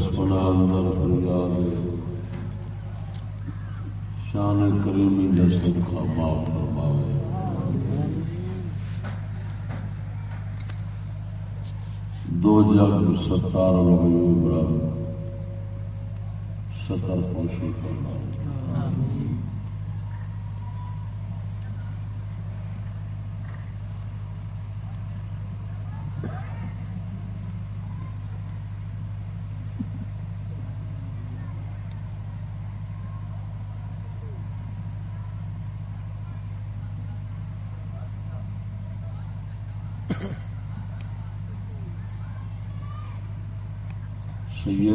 مستنا اندر فریاد شان کریمی دست کا فرماوے دو جگ ستار الغیوب رب ستر پوشی فرماوے آمین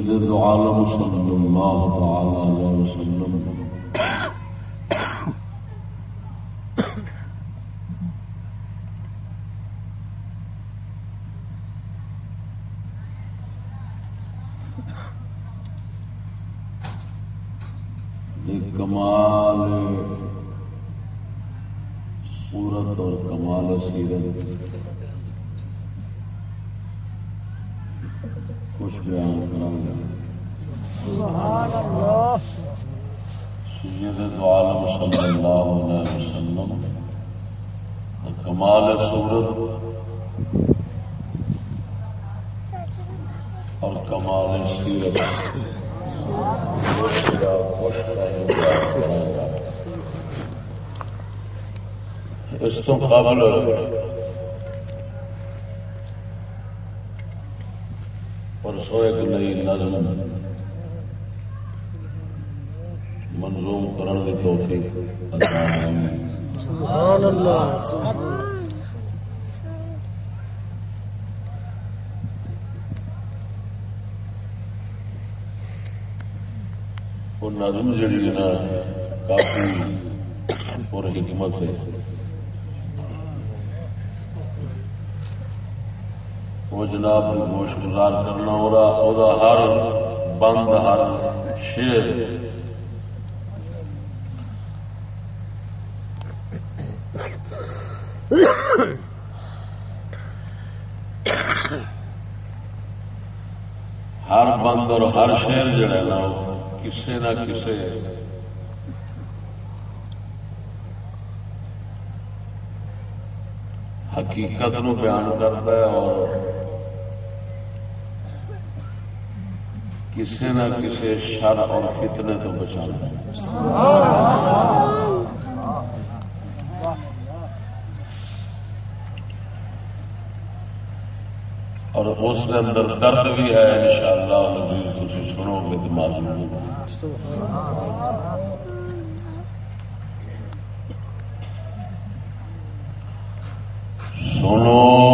سید العالم صلی اللہ تعالی علیہ وسلم اس تو قابل پرسوں ایک نئی نظم۔ منظوم کرن کی توفیق سبحان اللہ وہ نظم جڑی ہے نا کافی پر حکمت ہے۔ وہ جناب گوش گزار کرنا ہو رہا ہر بند، ہر شیر ہر بند اور ہر شیر جڑا نا کسی نہ کسی حقیقت نو بیان کرتا ہے اور کسی نہ کسی شر اور فتنے تو بچا اور اس کے اندر درد بھی ہے ان شاء اللہ تھی سنو گے دماغ سنو۔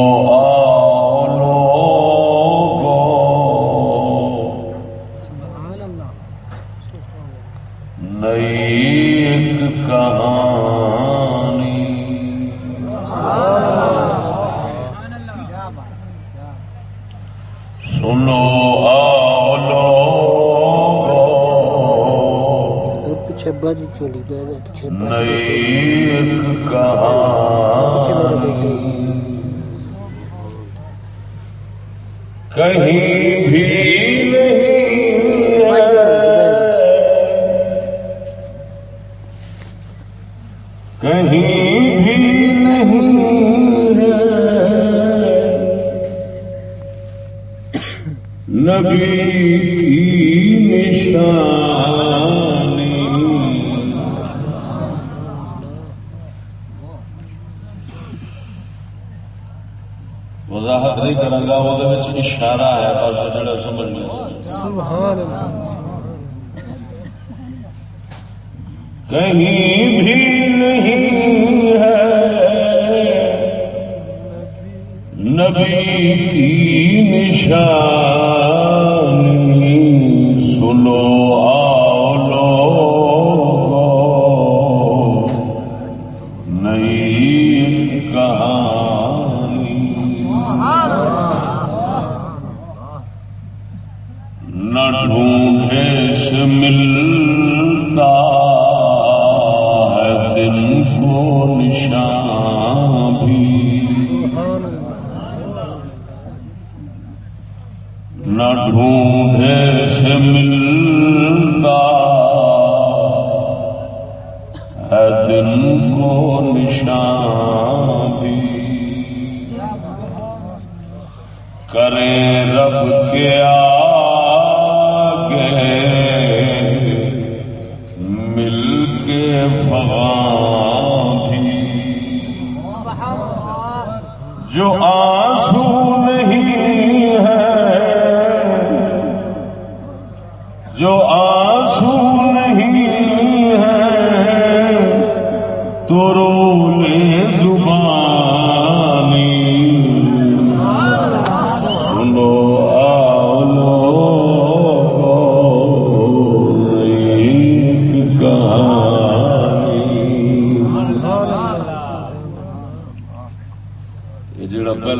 کہیں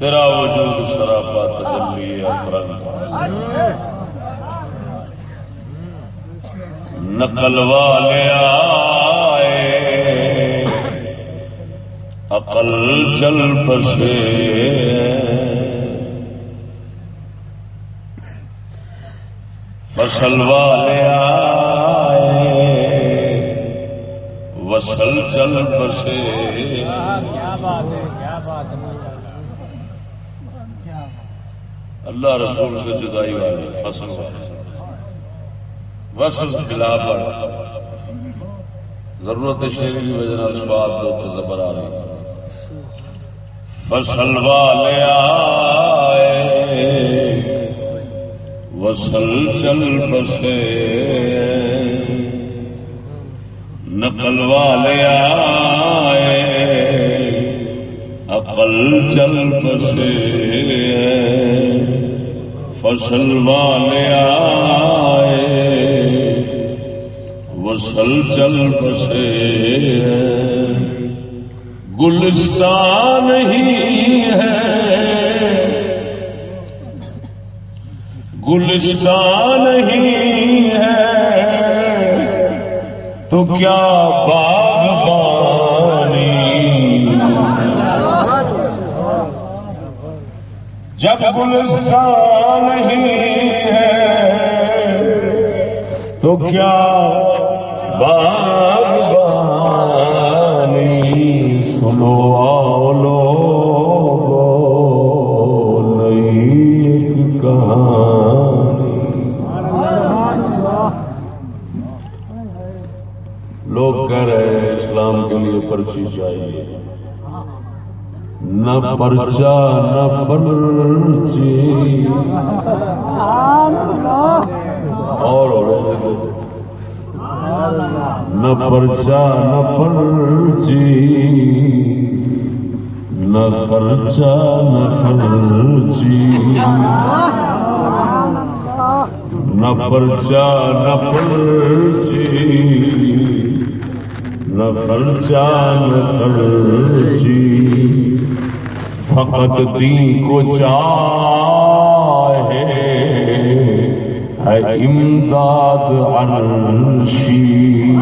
تیرا وجود سراپا تجلی افرنگ نقل والے آئے، عقل چل پسے فصل والے آئے، وصل چل پسے اللہ رسول سے جدائی والے فصل وصل خلاف ضرورت شیری کی وجہ سواد دو تو زبر آ رہی فصل والے آئے، وصل چل بسے نقل والے آئے، عقل چل بسے فصل والے آئے۔ وصل چل بسے گلستان ہی ہے۔ گلستان ہی ہے۔ تو کیا باغبانی جب گلستان ہی ہے، تو کیا باغبانی سنو آؤ لوگ کہہ رہے ہیں اسلام کے لیے پرچی چاہیے۔ نہ پرچا، نہ پرچی۔ اور نہ پرچا، نہ پرچی۔ نہ خرچا نہ خرچی۔ نہ پرچا، نہ پرچی نہ خرچا نہ خرچی۔ فقط دی کو چاہے۔ ہے امداد عرشی۔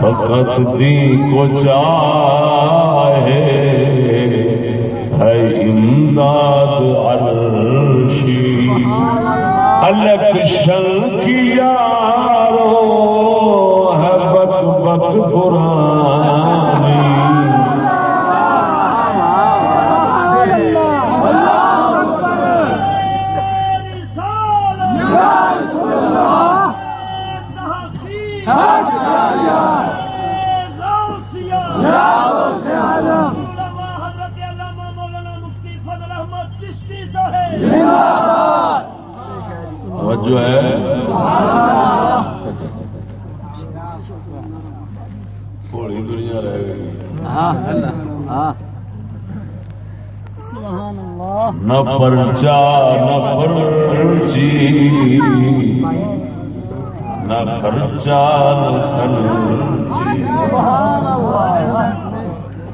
فقط دی کو چاہے۔ ہے امداد عرشی۔ الیکشن کی یارو ہے بک بک پرانی جو ہے تھوڑی دنیا رہ گئی نہ پرچا، نہ پرچی، نہ خرچا نہ خرچی۔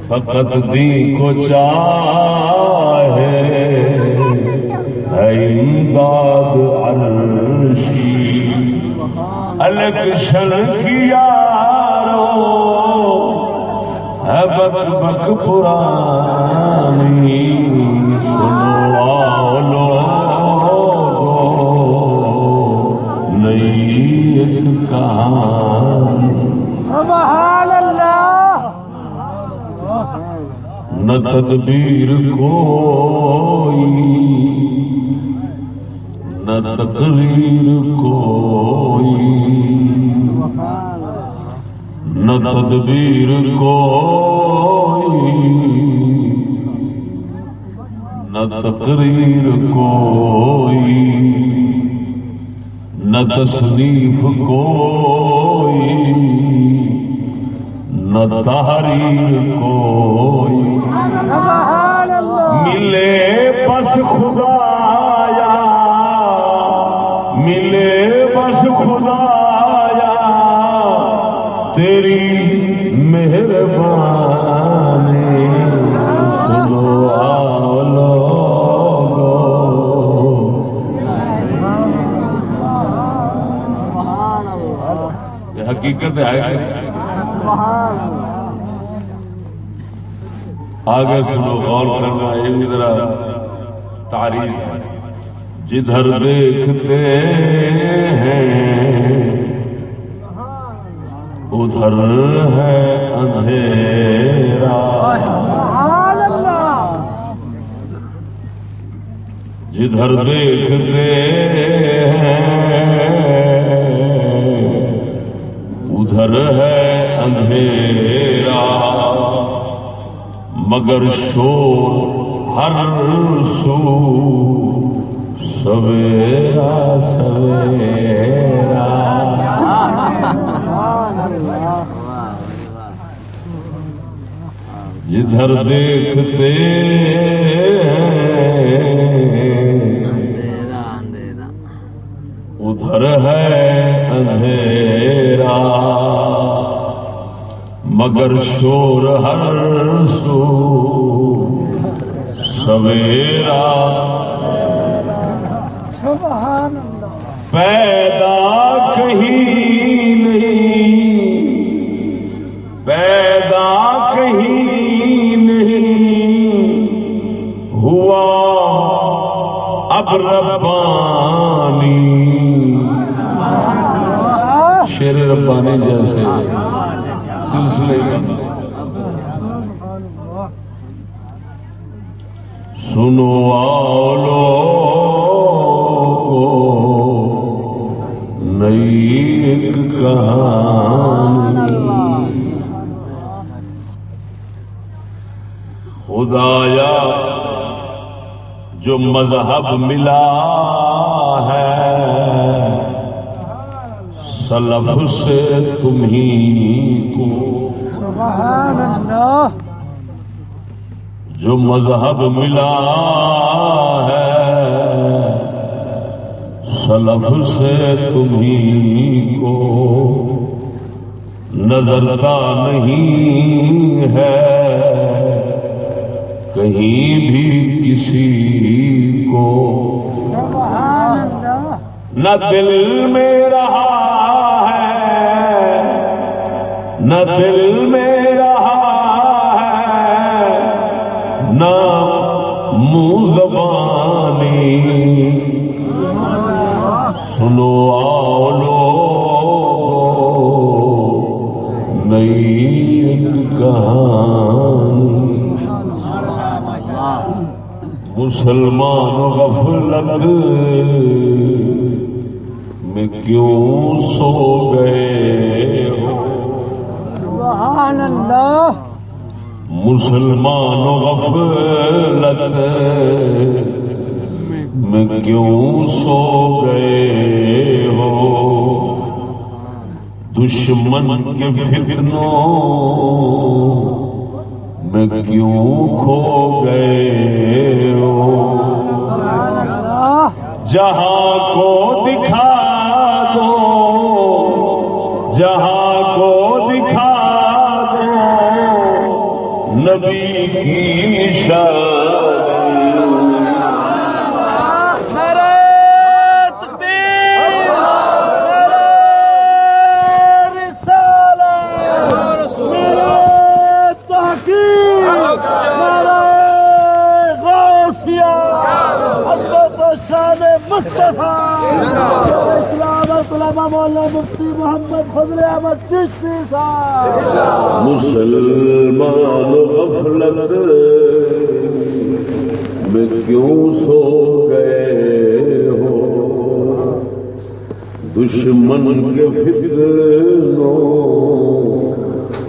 فقط دی کو چاہے، ہے امداد عرشی۔ الیکشن کی یارو، ہے بک بک پرانی سنو ایک کہانی۔ سبحان اللہ۔ نہ تدبیر کوئی نہ تقریر کوئی۔ نہ تدبیر کوئی نہ تقریر کوئی۔ نہ تصنیف کوئی نہ تحریر کوئی۔ ملے بس خدایا ملے بس خدایا۔ حقیقت ہے۔ آگے سنو، غور کرنا یہ بھی ذرا تعریف۔ ہے جدھر دیکھتے ہیں، ادھر ہے اندھیرا۔ جدھر دیکھتے ہیں ادھر ہے اندھیرا مگر شور ہر سو سویرا سویرا۔ جدھر دیکھتے مگر شور ہر سو۔ سویرا۔ سبحان اللہ پیدا کہیں نہیں۔ پیدا کہیں نہیں۔ ہوا اب ربانی۔ شیر ربانی جیسے۔ سلسلے میں سنو آؤ لوگو نئی ایک کہانی۔ خدایا جو مذہب ملا ہے سلف سے تمہیں کو۔ سبحان اللہ۔ جو مذہب ملا ہے سلف سے تمہیں کو۔ نظرتا نہیں ہے کہیں بھی کسی کو۔ نہ دل میں رہا ہے۔ نہ دل میں رہا ہے۔ نہ منہ زبانی۔ سنو آؤ نئی کہانی۔ مسلمان غفلت کیوں سو گئے ہو؟ سبحان اللہ۔ مسلمان غفلت۔ میں کیوں سو گئے ہو؟ دشمن کے فتنوں۔ میں کیوں کھو گئے ہو؟ جہاں کو دکھا دو جہاں کو دکھا دو نبی کی شان۔ مفتی محمد فضل احمد چشتی صاحب۔ مسلمان غفلت میں کیوں سو گئے ہو؟ دشمن کے فتنوں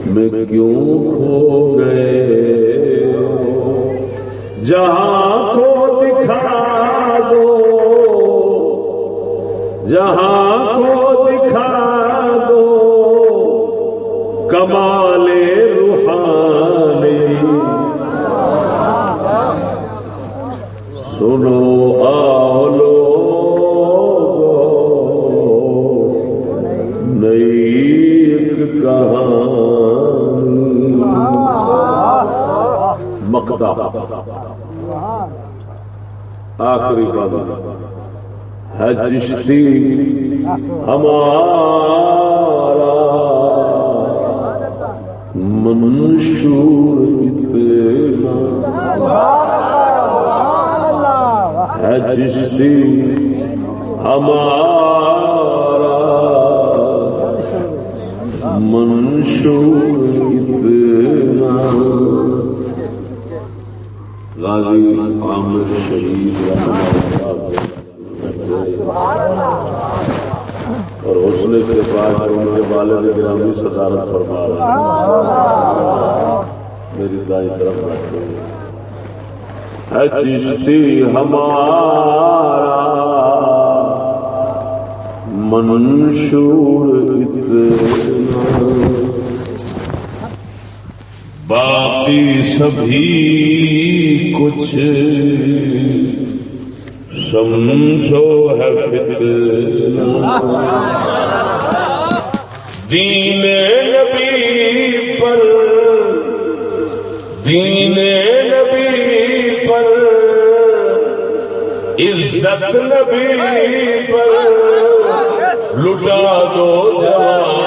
میں کیوں کھو گئے ہو؟ جہاں چشتی ہمارا چشتی ہمارا منشور اتنا۔ باقی سبھی کچھ سمجھو ہے فتنہ دین نبی پر لٹا دو جوانی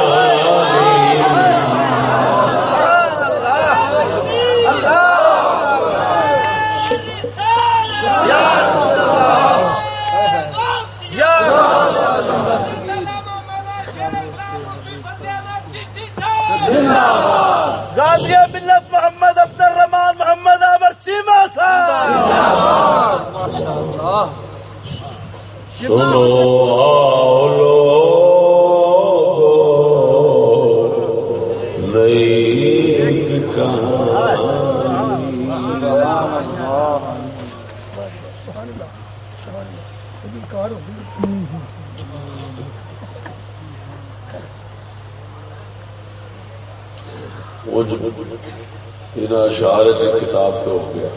غازی ملت محمد عبد الرحمان محمد آبر چیما صاحب سنو آؤ لوگو نئی کہانی وہ جو ان اشعار کی کتاب تو ہو گیا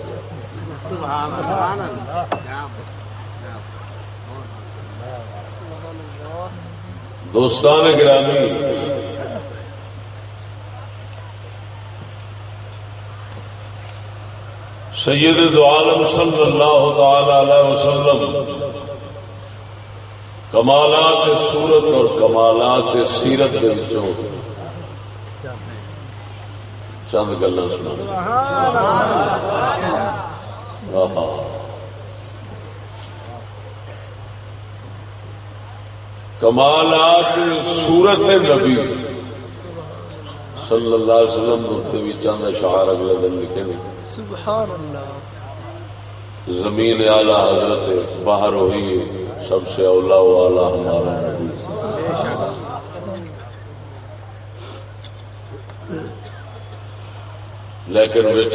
دوستان گرامی۔ سید دو عالم صلی اللہ تعالی علیہ وسلم، کمالات صورت اور کمالات سیرت کے وچوں چند گلا سنا کمالات سورت نبی۔ صلی اللہ علیہ وسلم ہوتے بھی چند اشعار اگلے دن لکھے نے۔ سبحان اللہ زمین اعلی حضرت باہر ہوئی سب سے اولا و اعلی ہمارا نبی۔ لیکن وچ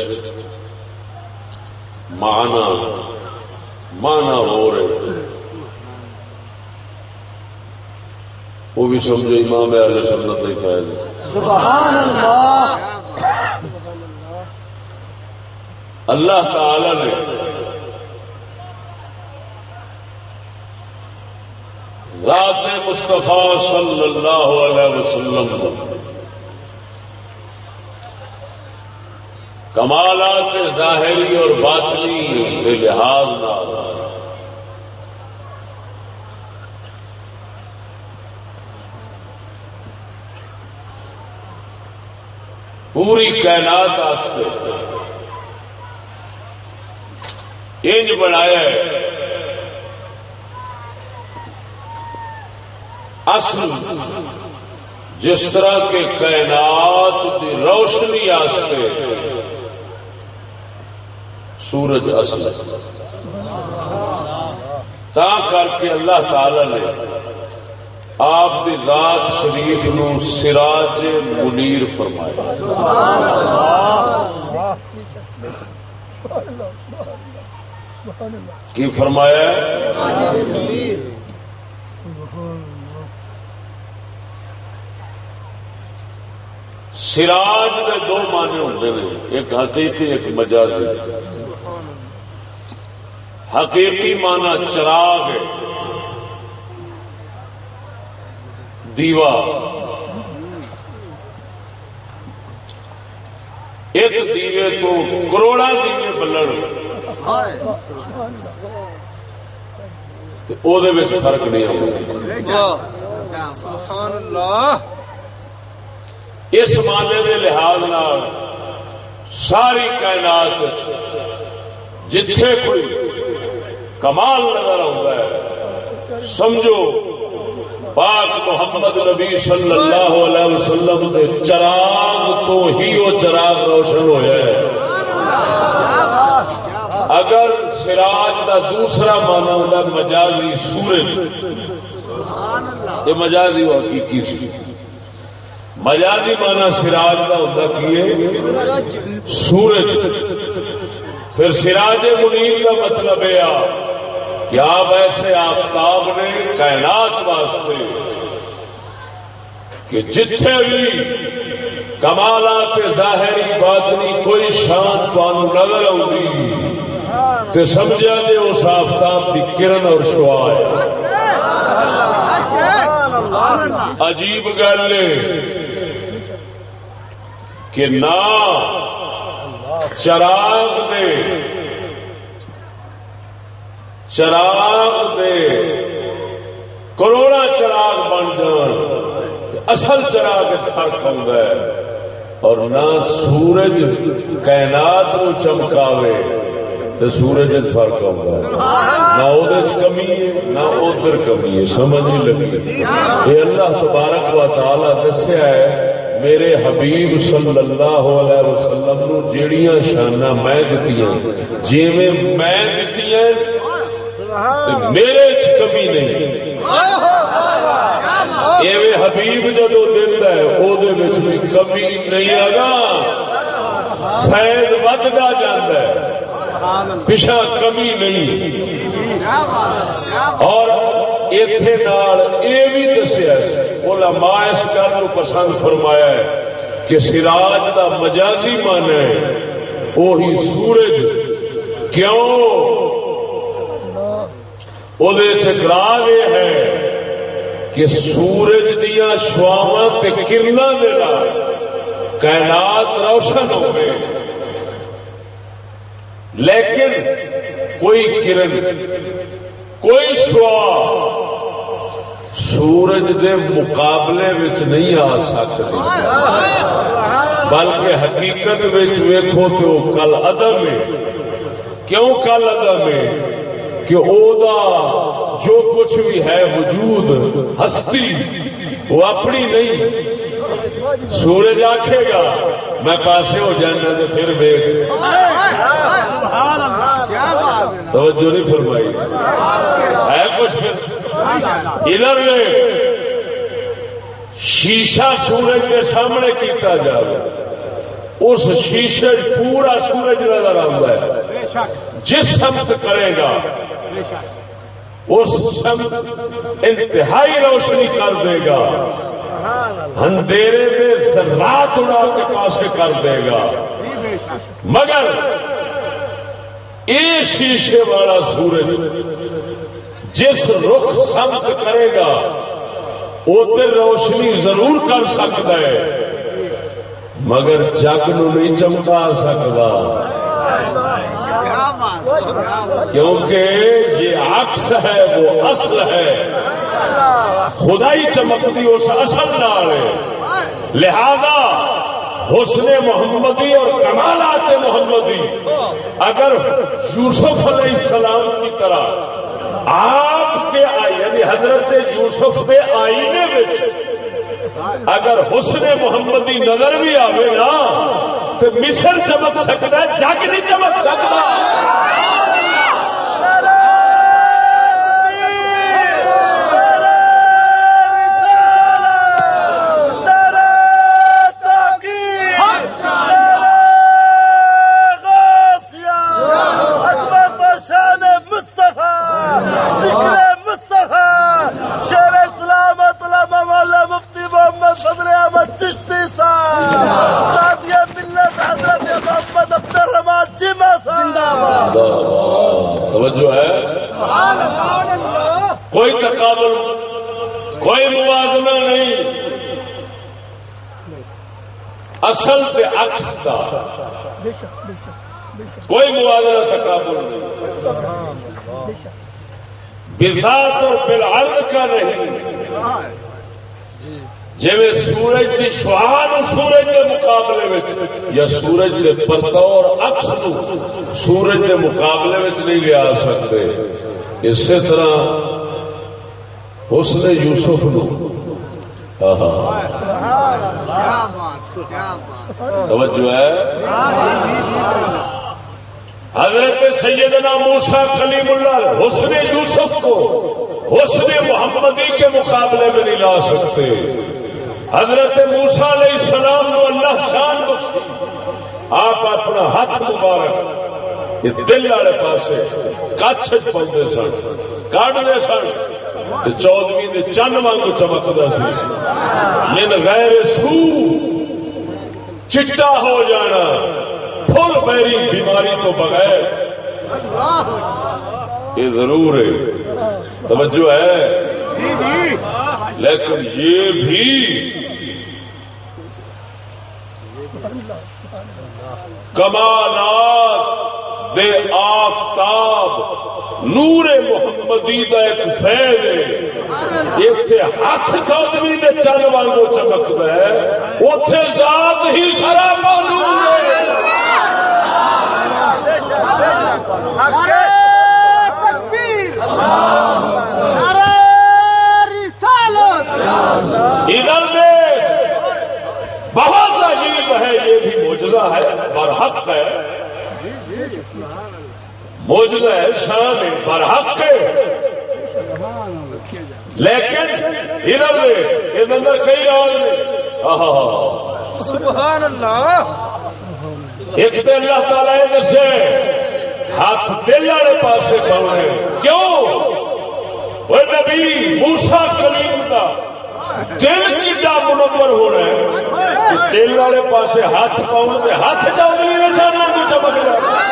معنی معنی ہو رہے۔ وہ بھی سمجھو، امام اہل سنت نہیں فائدہ سبحان اللہ اللہ تعالی نے ذات مصطفیٰ صلی اللہ علیہ وسلم کو کمالات ظاہری اور باطنی کے لحاظ نہ پوری کائنات آستے انج بنایا ہے۔ اصل جس طرح کے کائنات کی روشنی آستے سورج اصل۔ تا کر کے اللہ تعالی نے آپ کی ذات شریف نو سراج منیر فرمایا کی فرمایا سراج کے دو معنی ہوتے ہیں ایک حقیقی، ایک مجازی۔ حقیقی معنی چراغ ہے۔ دیوا ایک دیوے تو کروڑا دیوے بلن فرق نہیں اس مانے کے لحاظ ساری کائنات جتھے کوئی کمال نظر آتا ہے سمجھو پاک محمد نبی صلی اللہ علیہ وسلم دے چراغ تو ہی وہ چراغ روشن ہوا ہے اگر سراج دا دوسرا مانا ہوتا مجازی سورج۔ یہ مجازی وہ حقیقی سی۔ مجازی مانا سراج کا ہوتا کی سورج۔ پھر سراج منیر کا مطلب یہ کیا ویسے آفتاب نے کائنات واسطے کہ جتنے بھی کمالات ظاہری باطنی کوئی شان تمہیں نظر آؤں تو سمجھا جی اس آفتاب کی کرن اور شعا ہے عجیب گل کہ نہ چراغ دے چراغ دے۔ کروڑا چراغ بن جان اصل چراغ فرق ہوتا ہے اور نہ سورج کائنات نو چمکاوے تو سورج فرق ہوگا نہ وہ کمی ہے، نہ ادھر کمی ہے۔ سمجھ نہیں لگی۔ یہ اللہ تبارک و تعالی دسیا ہے، میرے حبیب صلی اللہ علیہ وسلم نو جیڑیاں شانہ میں دتی جی میں دتی ہاں۔ میرے کمی نہیں۔ حبیب جدو دیتا ہے وہ کمی نہیں آگا فیض ودتا جاتا ہے۔ پچھا کمی نہیں۔ اور اتے یہ بھی دسیا علماء اس گل کو پسند فرمایا ہے کہ سراج کا مجازی من ہے وہی سورج کیوں راگ یہ ہے کہ سورج دیا شواوا کرنا کائنات روشن ہو گئے لیکن کوئی کرن، کوئی شوا سورج دے مقابلے نہیں آ سکتی۔ بلکہ حقیقت ویکو تو کل ادم ہے۔ کیوں کل ادم ہے؟ کہ او دا جو کچھ بھی ہے وجود، ہستی، وہ اپنی نہیں۔ سورج آکھے گا، میں پاسے ہو جانا تو پھر توجہ نہیں فرمائی۔ ہے کچھ؟ ادھر شیشہ سورج کے سامنے کیتا جائے اس شیشے پورا سورج نظر آتا ہے۔ جس سمت کرے گا اس انتہائی روشنی کر دے گا۔ اندھیرے میں ذرات اڑا کے پاس کر دے گا۔ مگر یہ شیشے والا سورج جس رخ سمت کرے گا ادھر روشنی ضرور کر سکتا ہے۔ مگر جگ نو نہیں چمکا سکتا۔ کیونکہ یہ عکس ہے، وہ اصل ہے۔ خدائی چمکتی اس اصل نال لہذا حسن محمدی اور کمالات محمدی، اگر یوسف علیہ السلام کی طرح آپ کے یعنی حضرت یوسف کے آئینے اگر حسن محمدی نظر بھی آئے نا مصر چمک سکتا جگ نہیں چمک سکتا توجہ ہے کوئی تقابل کوئی موازنہ نہیں اصل تے عکس کا کوئی موازنہ تقابل نہیں بذات اور بالعرض کا نہیں۔ جی۔ سورج کی شہان سورج کے مقابلے میں یا سورج کے پرتور اکس سورج کے مقابلے میں نہیں لیا سکتے۔ اسی طرح اس نے یوسف نو۔ توجہ ہے؟ حضرت سیدنا موسا کلیم اللہ حسن یوسف کو حسن محمدی کے مقابلے میں نہیں لا سکتے۔ حضرت موسا علیہ السلام کو اللہ شان بخشی۔ آپ اپنا ہاتھ مبارک یہ دل والے پاس کچھ پاؤں سن کاٹتے سن چودویں چند واگ چمکتا سی۔ من غیر سو چٹا ہو جانا۔ فل پیری بیماری تو بغیر۔ یہ ضرور ہے۔ توجہ ہے۔ لیکن یہ بھی کمالات دے آفتاب نور محمدی کا ایک فیل ہے۔ اتنے ہاتھ چودوی کے چند وانگو چمکتا ہے۔ اتے ذات ہی سرا معلوم ہے۔ ادھر میں بہت عجیب ہے یہ بھی موجزہ ہے برحق ہے۔ موجزہ ہے شان برحق ہے۔ لیکن ادھر ادھر اندر کئی اور سبحان اللہ۔ ایک تو اللہ تعالیٰ نے دسے ہاتھ دل والے پاس پاؤنے کیوں؟ وہ نبی موسا کلیم کا دل کتا منور ہونا ہے۔ دل والے پاس ہاتھ پاؤں کے ہاتھ چاہیے کو چمک جائے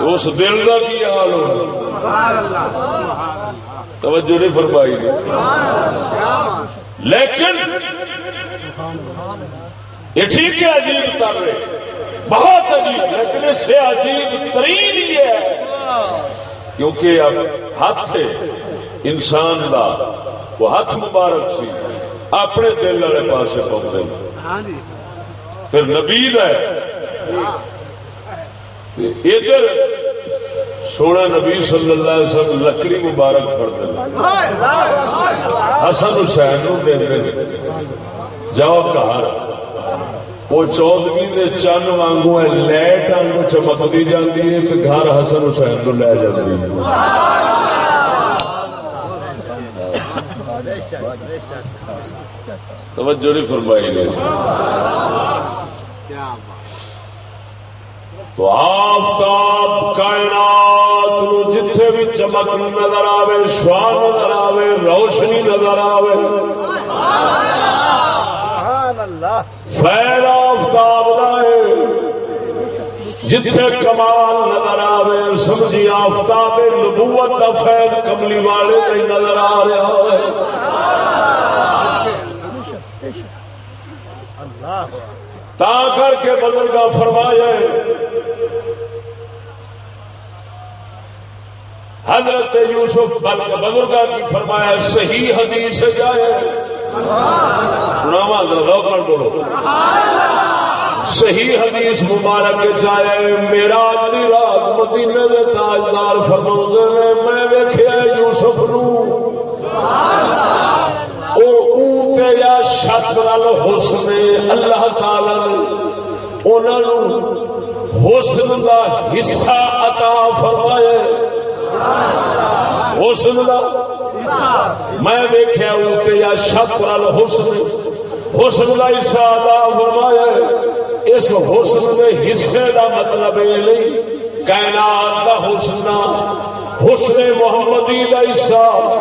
اس دل کا کی حال ہو؟ توجہ نہیں فرمائی لیکن یہ ٹھیک ہے عجیب کر رہے بہت عجیب لیکن اس سے عجیب ترین یہ ہے۔ کیونکہ اب ہاتھ انسان کا وہ ہاتھ مبارک سی۔ اپنے دل والے پاس پہنچے۔ پھر نبید ہے۔ ادھر سونا نبی صلی اللہ علیہ وسلم لکڑی مبارک پڑتے حسن حسین نو دے جاؤ گھر وہ چودوی کے چند وانگو ہے لائٹ آنگو چمکتی جاتی ہے تو گھر حسن حسین کو لے جاتی ہے۔ توجہ نہیں فرمائی نے۔ تو آفتاب کائنات جتھے بھی چمک نظر آوے شوان نظر آوے روشنی نظر آوے۔ فیل آفتاب لائے جتھے کمال نظر آوے سمجھی آفتاب نبوت کا فیض کملی والے نہیں نظر آ رہا ہے۔ تا کر کے بزرگ فرمایا حضرت یوسف بزرگ کی فرمایا صحیح حدیث جائے۔ سنا روکن بولو۔ صحیح حدیث مبارک جائے۔ میرا اگلی رات مدینے کے تاجدار فرما نے، میں ویخیا یوسف نو۔ سبحان اللہ یا شک حسن اللہ تعالی نے حسن کا حصہ عطا فرمائے۔ حسن کا میں ویخیا یا شک حسن حسن کا حصہ عطا فرمایا اس حسن کے حصے کا مطلب یہ نہیں، کائنات کا حسن حسن محمدی کا حصہ۔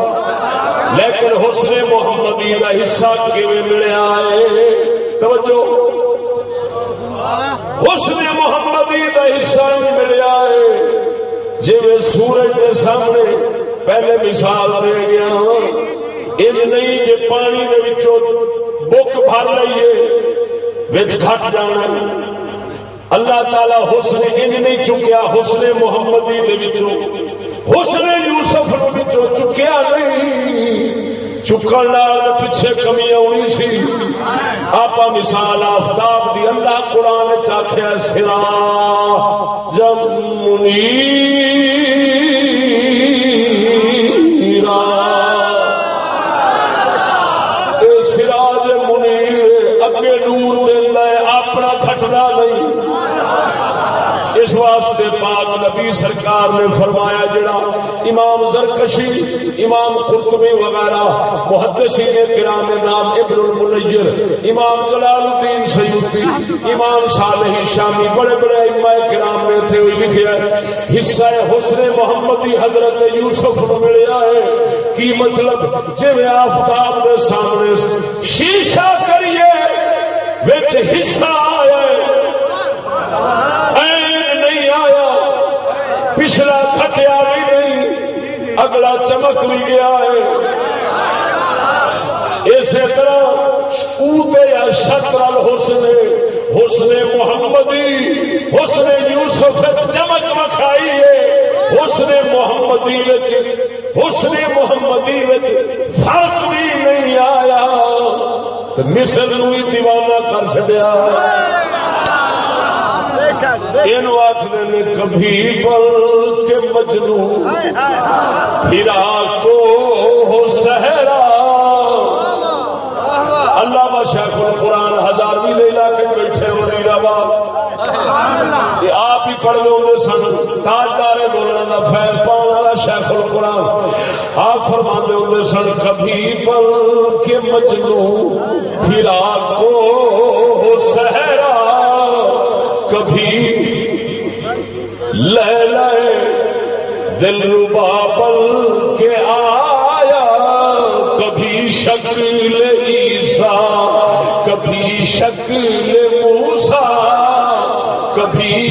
لیکن حسن محمدی کا حصہ کیون ملیا ہے؟ توجہ۔ حسن محمدی کا حصہ ملیا ہے۔ جی سورج کے سامنے پہلے مثال دے گیا ہاں۔ ان نہیں جے پانی دے وچوں بک بھر لئیے وچ گھٹ جانا اللہ تعالی حسن ان نہیں چکیا، حسن محمدی دے وچوں۔ حسن یوسف نو وچوں چکیا نہیں۔ چکن لال پیچھے کمی آنی سی۔ آپ مثال آفتاب دی اللہ قرآن چاخیا سرا جمنی۔ نبی سرکار نے فرمایا جڑا امام زرکشی، امام قرطبی وغیرہ، محدثین کرام نام ابن المنیر، امام جلال الدین سیوطی، امام صالح شامی، بڑے بڑے ائمہ کرام نے تھے لکھیا ہے حصہ حسن محمدی حضرت یوسف نو ملیا ہے۔ کی مطلب؟ جے آفتاب دے سامنے شیشہ کریے، وچ حصہ آیا پچھلا تھکیا بھی نہیں، اگلا چمک بھی گیا ہے۔ اسی طرح یا شطرل حسن حسن محمدی، حسن یوسف چمک مکھائی ہے۔ حسن محمدی وچ، حسن محمدی وچ فرق بھی نہیں آیا۔ تو مصر نو دیوانہ کر چڑیا آخر نے کبھی پل کے مجنو پھرا کو ہو سہرا۔ اللہ بشیخ قرآن ہزار بھی دے علاقے بیٹھے وزیر آباد آپ ہی پڑھ لو سن تاجدار بولنے کا فیل پاؤ والا شیخ القرآن۔ آپ فرما دے سن کبھی پل کے مجنو پھرا کو ہو سہرا۔ کبھی لے لے دل ربا کے آیا کبھی شکل عیسا کبھی شکل موسا کبھی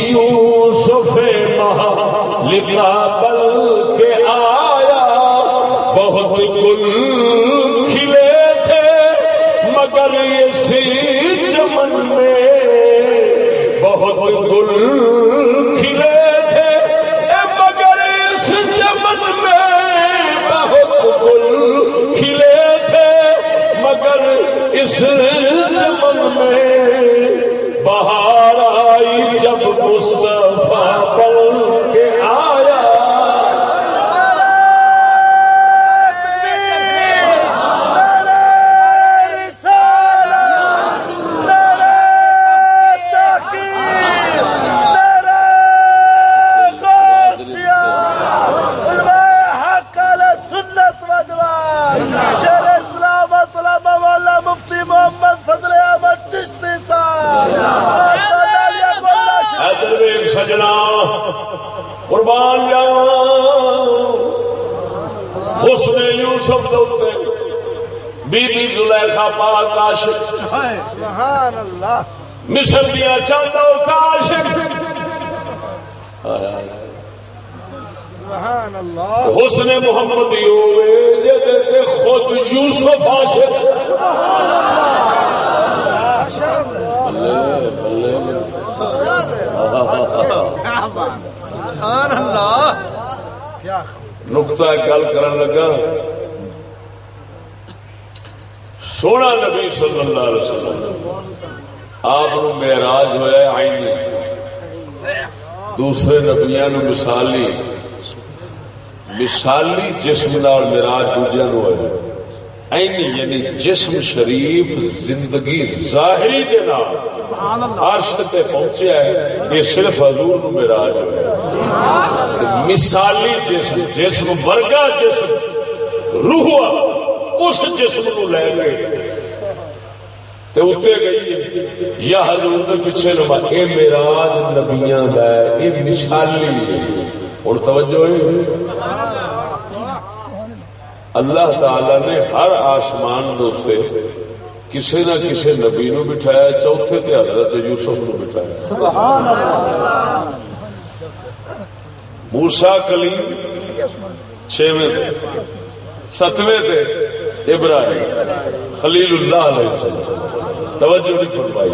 پاک عاشق۔ سبحان اللہ۔ مصر دیا عاشق۔ سبحان اللہ۔ حسن محمد خود یوسف عاشق۔ سبحان اللہ۔ نقطہ گل کرن لگا۔ سونا نبی صلی اللہ علیہ وسلم۔ آپ معراج ہوا آئی دوسرے نبیا نو مثالی۔ مثالی جسم نال معراج دوجے نو ہوئے۔ یعنی جسم شریف زندگی ظاہری کے نام عرش تے پہنچیا ہے، یہ صرف حضور نو معراج ہوا مثالی جسم جسم ورگا جسم، روح اس جسم کو لے گئے۔ اتنے گئی یا حضور دے پیچھے نما اے میراج نبیاں دا اے مثالی۔ ہن توجہ ہے۔ اللہ تعالی نے ہر آسمان دے کسی نہ کسی نبی نو بٹھایا، چوتھے تے حضرت یوسف نو بٹھایا۔ سبحان اللہ موسا کلیم، چھویں ستویں ابراہیم خلیل اللہ علیہ السلام۔ توجہ نہیں فرمائی۔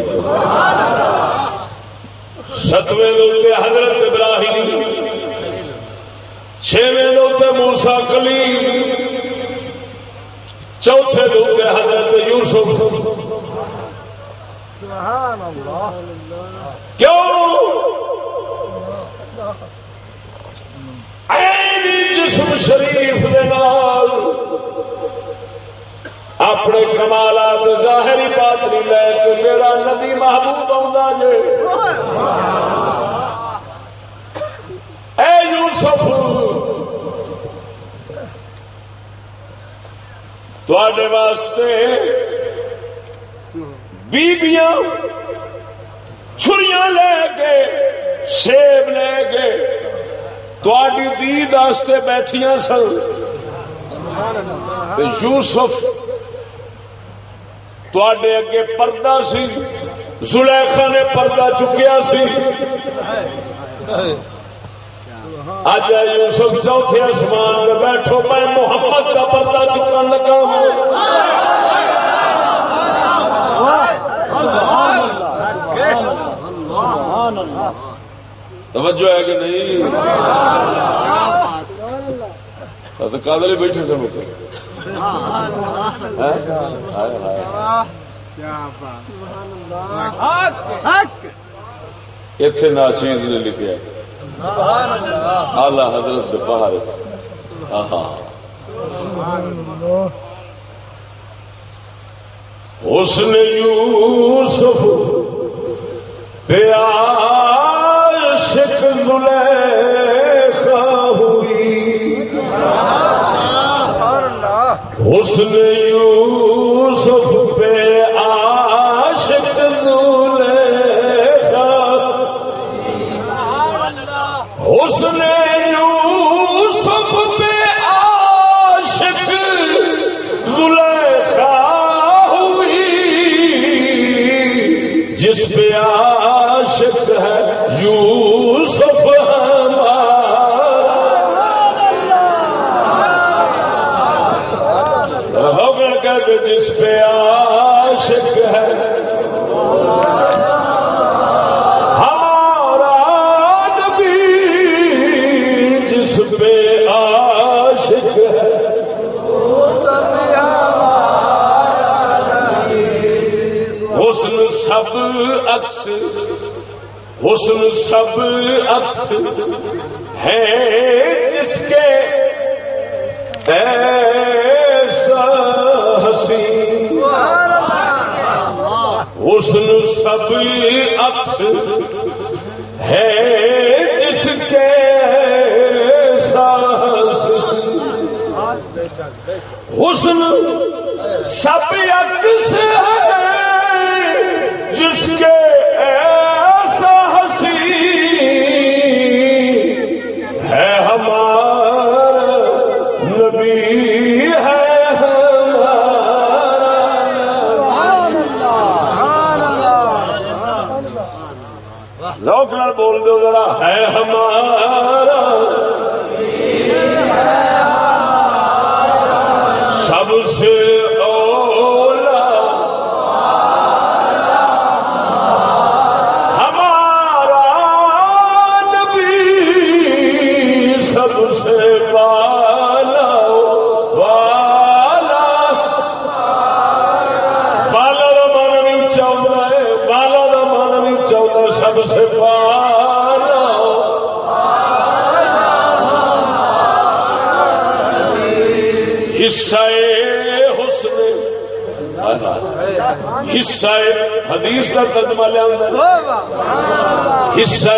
ستویں حضرت ابراہیم چھویں موسا کلیم چوتھے دوتے حضرت یوسف۔ سبحان اللہ۔ کیوں؟ جسم شریف اپنے کمالات ظاہری پاتری لے کے میرا نبی محبوب آ جے۔ اے یوسف واسطے بیبیاں چھریاں لے کے، سیب لے کے تھی دید بیٹھیا سن۔ یوسف تے اگے پردہ سی، زلیخا نے پردہ چکیا سی۔ اج یوسف چوتھے آسمان میں بیٹھو، میں محمد کا پردہ چکن لگا ہوں۔ توجہ ہے کہ نہیں؟ کادل بیٹھے سب اتنے ناچیز نے لکھا آلہ حضرت باہر اس نے یوسف پیار شک زلیخا ہوئی اس نے ہمارا کہتے حصہ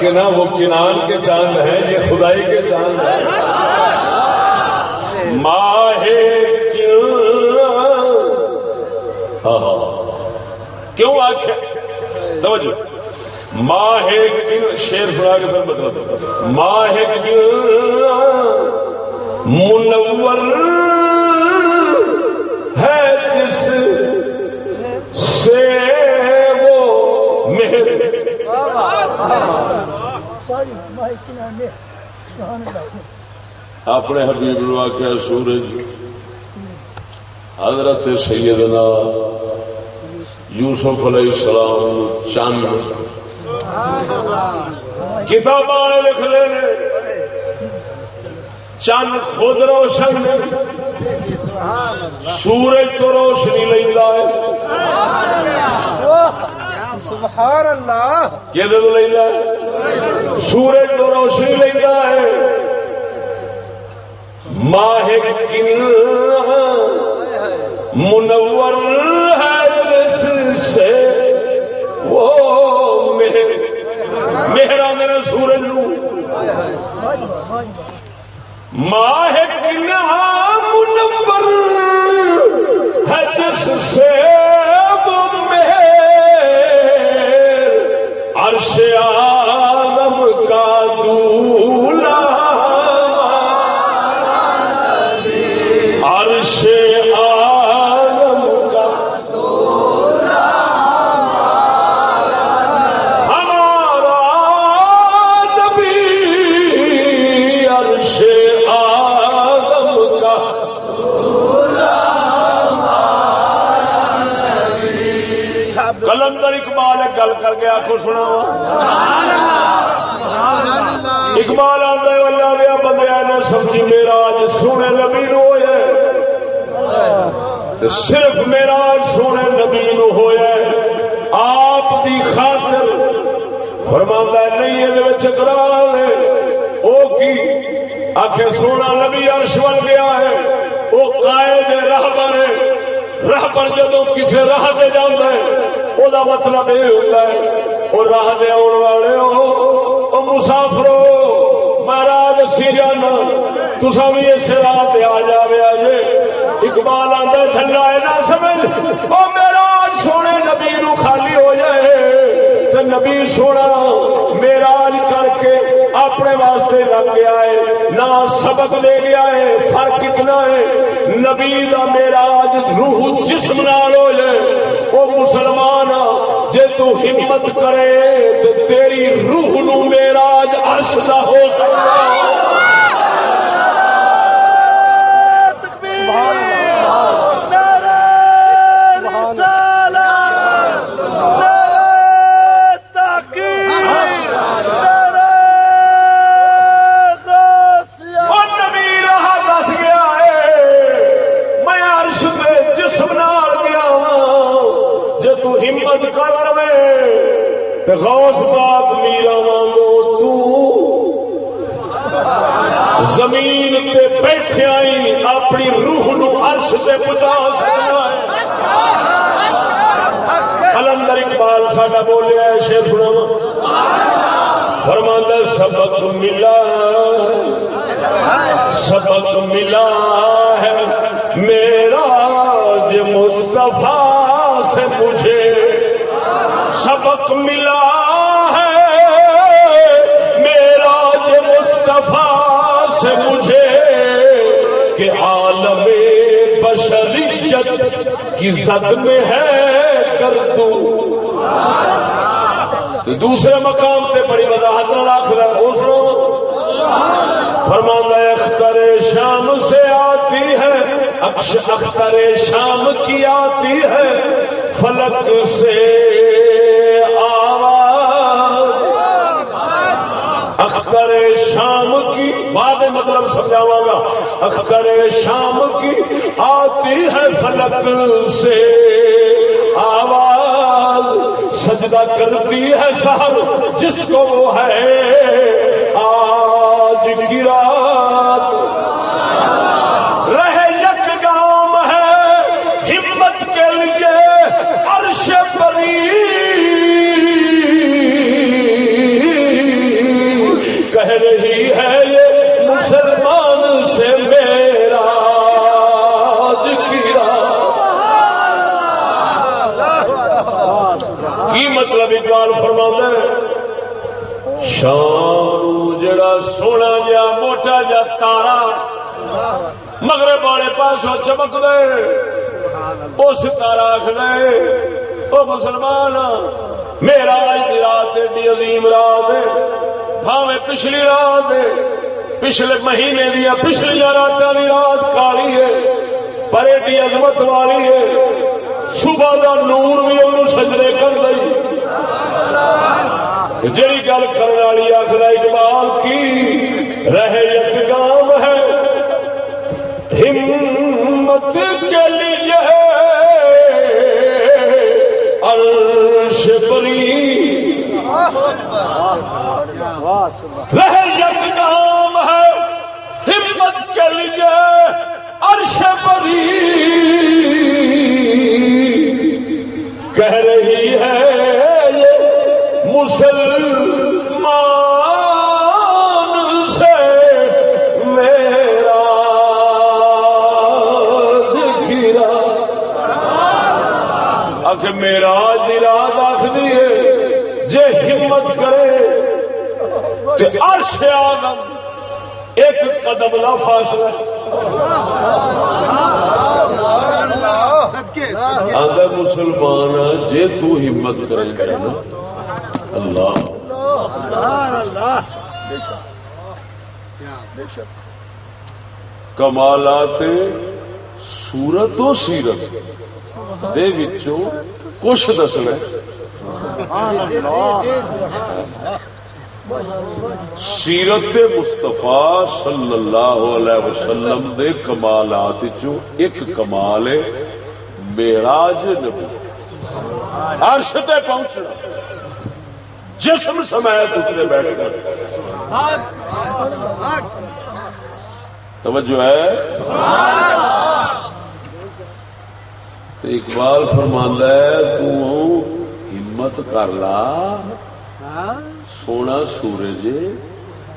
لیکن فرق ہے نا وہ کنان کے چاند ہیں، یہ خدائی کے چاند ہیں۔ ماہ کیوں آخ توجہ۔ ماہ شیر سنا کے پھر مطلب۔ ماہ منور۔ اپنے حبیب نوا کیا سورج، حضرت سیدنا یوسف علیہ السلام چاند۔ کتاب لکھ لے چند خود روشن سورج تو روشنی لینا ہے۔ سبحان اللہ کہ لینا ہے؟ سورج تو روشنی لینا ہے۔ ماہ کن منور ہے جس سے وہ مہر مہرا میرا سورج ماہ کن منور ہے جس سے عرش عالم کا دولا عرش عالم کا ہمارا نبی عرش عالم کا کلندر اقبال ایک گل کر کے آخو سنا اقبال آدھا اللہ دیا بندے نے سمجھی میرا آج سونے نبی نو ہوئے صرف میرا سونے نبی نو ہوئے آپ دی خاطر فرماندہ ہے، نہیں یہ چکرا لے او کی؟ آخر سونا نبی عرش بن گیا ہے۔ وہ قائد رہبر ہے۔ رہبر جدو کسی راہ دے جانا ہے وہ مطلب یہ ہوتا ہے وہ راہ دے آن والے ہو مسافرو مہاراج سی جانا تسا بھی اس راہ پہ آ جاوے آجے اقبال آتا جھنڈا ہے، نہ سمجھ۔ وہ میرا سونے نبی نو خالی ہو جائے۔ تو نبی سونا، میرا کر کے اپنے واسطے لگ گیا ہے۔ نہ سبق دے گیا ہے، فرق کتنا ہے۔ نبی دا میرا روح جسم نال ہو جائے۔ وہ مسلمان جے تو ہمت کرے تو تیری روح نو میرا عرش دا ہو سکتا بیٹھے آئی اپنی روح نو عرش تے پہنچا سکتا ہے۔ کلندر اقبال ساڈا بولیا ہے، شیر سنا فرماندہ سبق ملا سبق ملا ہے۔ میرا جو مصطفیٰ سے مجھے سبق ملا کی زد میں ہے کر تو۔ دوسرے مقام سے بڑی وضاحت آخر اس فرمانا اختر شام سے آتی ہے اکش اختر شام کی آتی ہے، فلک سے اختر شام کی، بعد مطلب سمجھاوا گا۔ اختر شام کی آتی ہے فلک سے۔ آواز سجدہ کرتی ہے سہر جس کو وہ ہے۔ آج کی رات تارا مغرب والے پاسوں چمک دے وہ ستارا آخ دے وہ مسلمان، میرا دی رات ایڈی عظیم رات بھاوے پچھلی رات پچھلے مہینے دیا پچھلی رات کی رات کالی ہے، پر ایڈی عظمت والی ہے، صبح کا نور بھی انہوں سجدے کر دئی۔ جڑی گل کرنے والی آخر اقبال کی رہ رہ یک ہے، ہمت کے لیے عرش پری۔ کہہ رہی ہے یہ مسلمان سے میرا ذکرہ آخ میرا رات آخ دیے جے ہمت کرے کہ عرش آدم ایک قدم لا فاصلہ۔ آدھا مسلمان جے تو ہمت کرے گا نا، اللہ۔ کمالات سورت و سیرت دے وچوں کچھ دسنا سیرت مستفا صلی اللہ علیہ وسلم دے کمالات چوں ایک کمال ہے میراج نبی عرش تے پہنچنا۔ جسم سمیت اتنے بیٹھ کر توجہ ہے؟ تو اقبال فرماندہ ہے، تو ہمت کر لا۔ سونا سورج،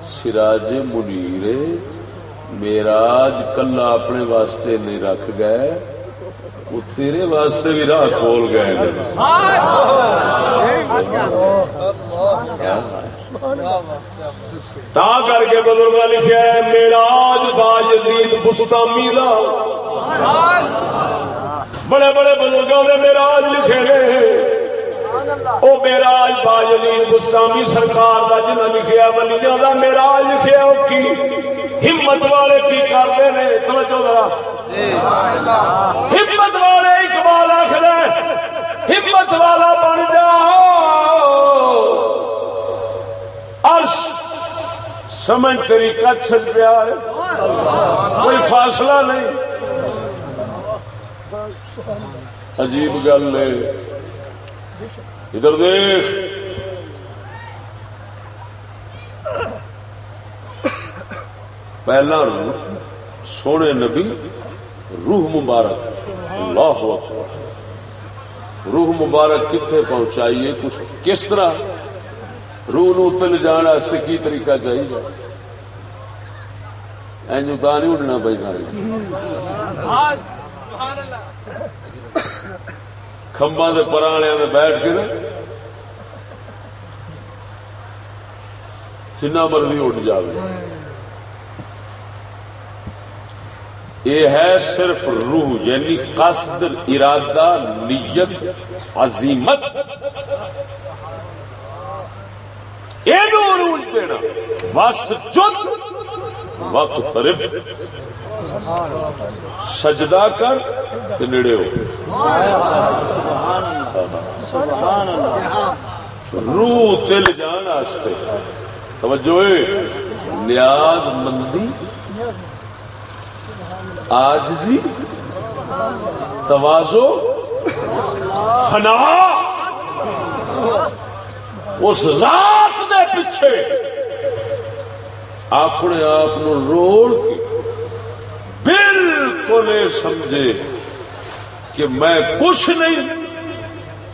سراج منیر، میراج کلا اپنے واسطے نہیں رکھ گئے، وہ تیرے واسطے بھی راہ کھول گئے تا کر کے بزرگ لکھا ہے میراج باج یزید بستامی دا۔ بڑے بڑے بزرگوں نے میراج لکھے گئے وہ میراج باج یزید بستامی سرکار دا جنہ لکھیا ولیاں دا میراج لکھیا وہ کی ہمت والے کی کرتے نے توجہ ذرا۔ ہمت والے اقبال آخر ہمت والا بن جاؤ۔ عرش سمجھ طریقہ چھج پیا ہے۔ کوئی فاصلہ نہیں۔ عجیب گل ہے۔ ادھر دیکھ۔ پہلا سونے نبی، روح مبارک۔ اللہ اکبر روح مبارک کتنے پہنچائیے؟ کچھ کس طرح؟ روح نو اتنے جان واسطے کی طریقہ چاہیے؟ اینج تا نہیں اڈنا پی کمبا کے پرانے میں بیٹھ کے نا جنا مرضی اڈ جائے یہ ہے صرف روح یعنی قصد، ارادہ، نیت، عظیمت۔ یہ عروج دینا، بس جد وقت قرب سجدہ کر تے نیڑے ہو۔ روح تل جان واسطے توجہ نیاز مندی۔ آجزی۔ توازو۔ فنا۔ اس ذات دے پیچھے۔ اپنے آپ روڑ کے۔ بالکل یہ سمجھے کہ میں کچھ نہیں،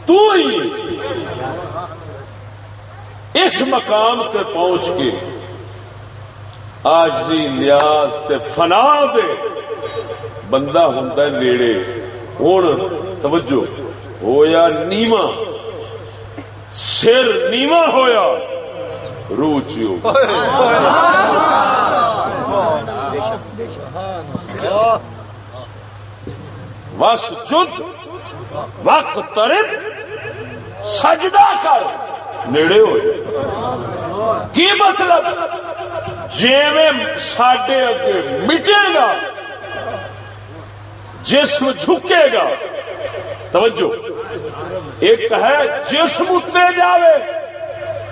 تو ہی اس مقام تے پہنچ کے آجی نیاز تے فنا دے بندہ ہوں نیڑے۔ ہوں توجہ، ہویا نیواں سر نیواں ہویا، روح چیو وس جد وقت ترب سجدہ کر۔ نیڑے ہوئے۔ کی مطلب؟ جیویں ساڈے اگے مٹے گا، جسم جھکے گا۔ توجہ۔ ایک ہے جسم اتنے جاوے،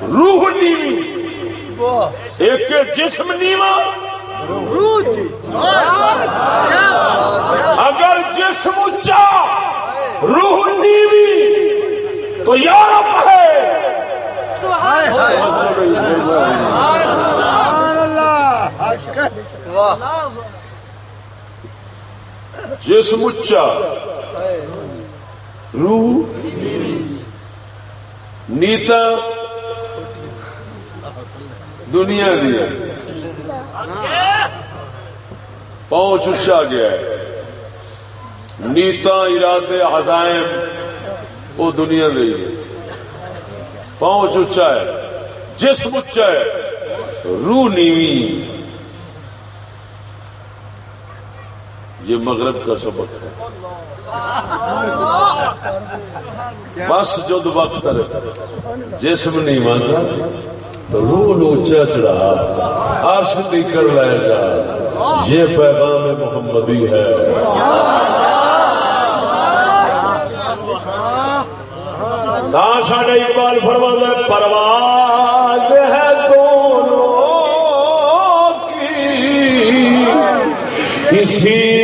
روح نیوی۔ ایک جسم نیوا۔ اگر جسم اچا روح نیوی تو یارب ہے۔ جسم اچا روح نیتا دنیا دیا۔ پہنچ اچا گیا ہے۔ نیتا، ارادے، عزائم، وہ دنیا دے پہنچ اچا ہے۔ جسم اچا ہے۔ روح نیوی۔ یہ مغرب کا سبق ہے۔ بس جد وقت جسم نہیں مانگا۔ تو روح اونچا چڑھا عرش بھی کر لائے گا یہ پیغام محمدی ہے۔ ساڈا اقبال فرما پرواز ہے دونوں کی۔ اسی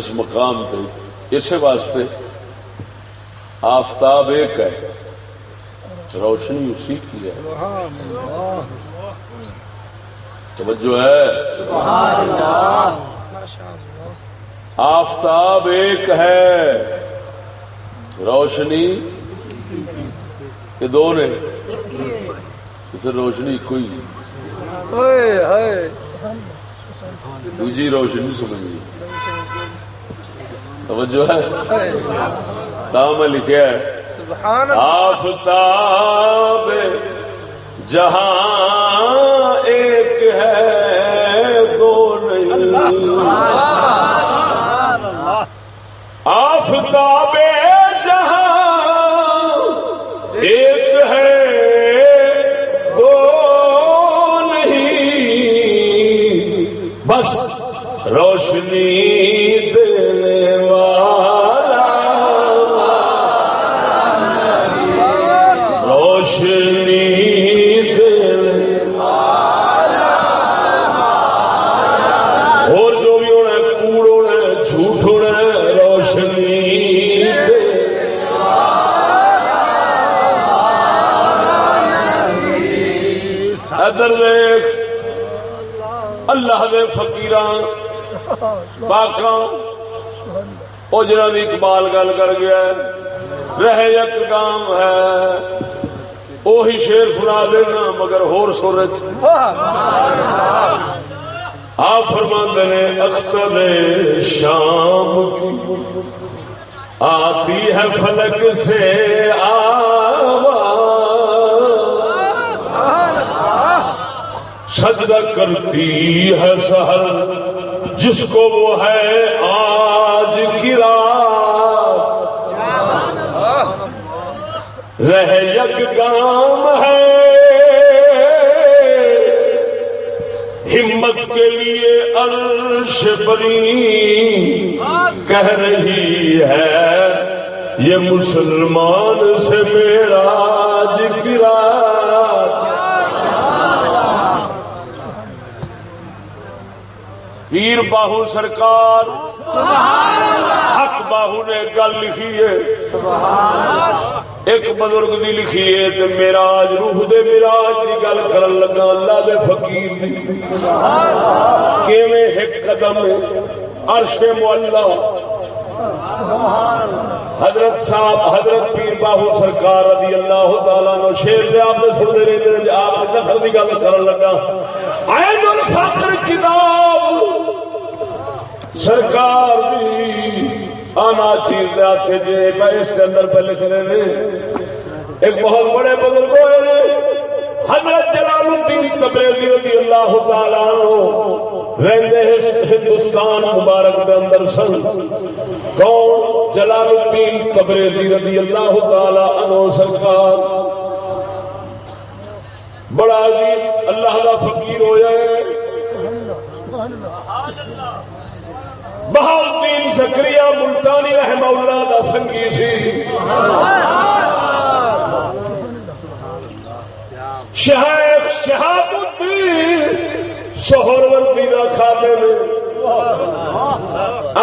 اس مقام پہ اسی واسطے آفتاب ایک ہے۔ روشنی اسی کی ہے۔ توجہ ہے؟ آفتاب ایک ہے۔ روشنی یہ دو نے۔ پھر روشنی کوئی۔ دوجی روشنی سمجھ توجہ ہے۔ تام لکھا ہے آفتاب جہاں ایک ہے دو نہیں۔ آفتاب جہاں ایک ہے دو نہیں۔ بس روشنی پاک وہ جنہ بھی اقبال گل کر گیا ہے۔ رہ یک گام ہے۔ وہی شیر سنا دینا مگر ہور سورج آپ فرماندے نے، اختر شام کی۔ آتی ہے فلک سے آواز۔ سجدہ کرتی ہے سہر جس کو وہ ہے آج کی رات۔ رہ یک گام ہے۔ ہمت کے لیے عرش بری کہہ رہی ہے، یہ مسلمان سے میرا آج کی رات۔ پیر باہو سرکار، حق باہو نے گل لکھی ہے۔ ایک بزرگ دی لکھی ہے تے میراج، روح دے میراج دی گل کرن لگا، اللہ دے فقیر دی۔ کیویں ایک قدم عرش مولا۔ حضرت صاحب، حضرت پیر باہو سرکار رضی اللہ تعالی نو شیر دے آپ نے سنتے رہتے ہیں آپ نفر دی گل کرن لگا۔ عین الفقر کتاب سرکار دی آنا چیز ہاتھ جے پہ اس کے اندر پہ لکھ رہے ہیں۔ ایک بہت بڑے بزرگ ہوئے نے حضرت جلال الدین تبریزی رضی اللہ تعالیٰ عنہ رہندے ہندوستان مبارک دے اندر سن۔ کون؟ جلال الدین تبریزی رضی اللہ تعالیٰ عنہ سرکار۔ بڑا عظیم اللہ کا فقیر ہویا ہے بہاؤدین زکریا ملتانی رحمہ اللہ دا سنگی سی۔ شہیخ شہاب الدین سہر وردی کا کھاتے میں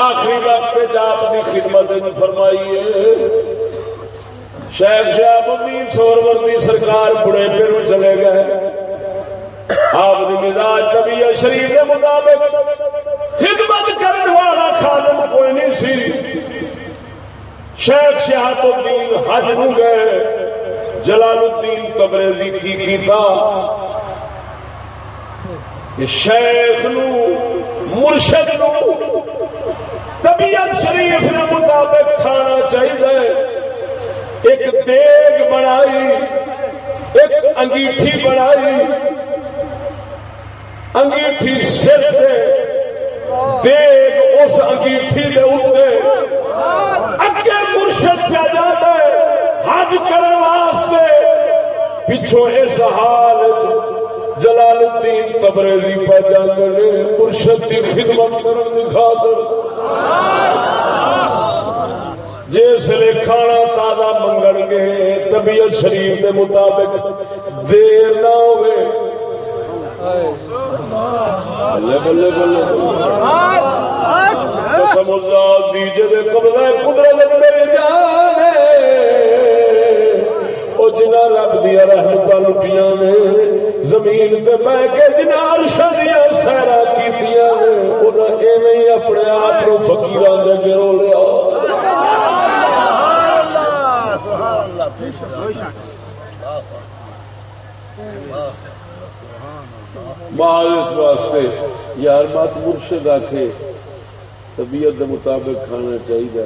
آخری وقت آپ کی خدمت فرمائی ہے۔ شیخ شہاب الدین سہر وردی سرکار بڑے پھر چلے گئے۔ آپ کی مزاج طبیعت شریف کے مطابق خدمت کرنے والا خادم کوئی نہیں سی۔ شیخ شہاب الدین حج نو گئے۔ جلال الدین تبریزی کی کیتا۔ شیخ نو، مرشد نو طبیعت شریف کے مطابق کھانا چاہیے۔ ایک دیگ بنائی، ایک انگیٹھی بنائی۔ انگیٹھی سر سے دیگ اس انگیٹھی دے اتنے اگے مرشد پہ جاتا ہے، حج کرنے واسطے۔ پچھو اس حال جلال الدین تبریزی پہ جاتے نے مرشد کی خدمت کرن دی خاطر۔ جس لے کھانا تازہ منگن گے، طبیعت شریف کے مطابق دیر نہ ہوئے۔ بلے بلے بلے قسم اللہ قبضہ قدرت میرے او جنا رب دیا رحمت لٹیاں نے زمین تے بہ کے جنا عرشاں دیا سیرا کیتیاں نے انہاں ایویں ہی اپنے آپ نو فقیراں دے گرو لیا محال اس واسطے، یار بات مرشد آکھے، طبیعت کے مطابق کھانا چاہیے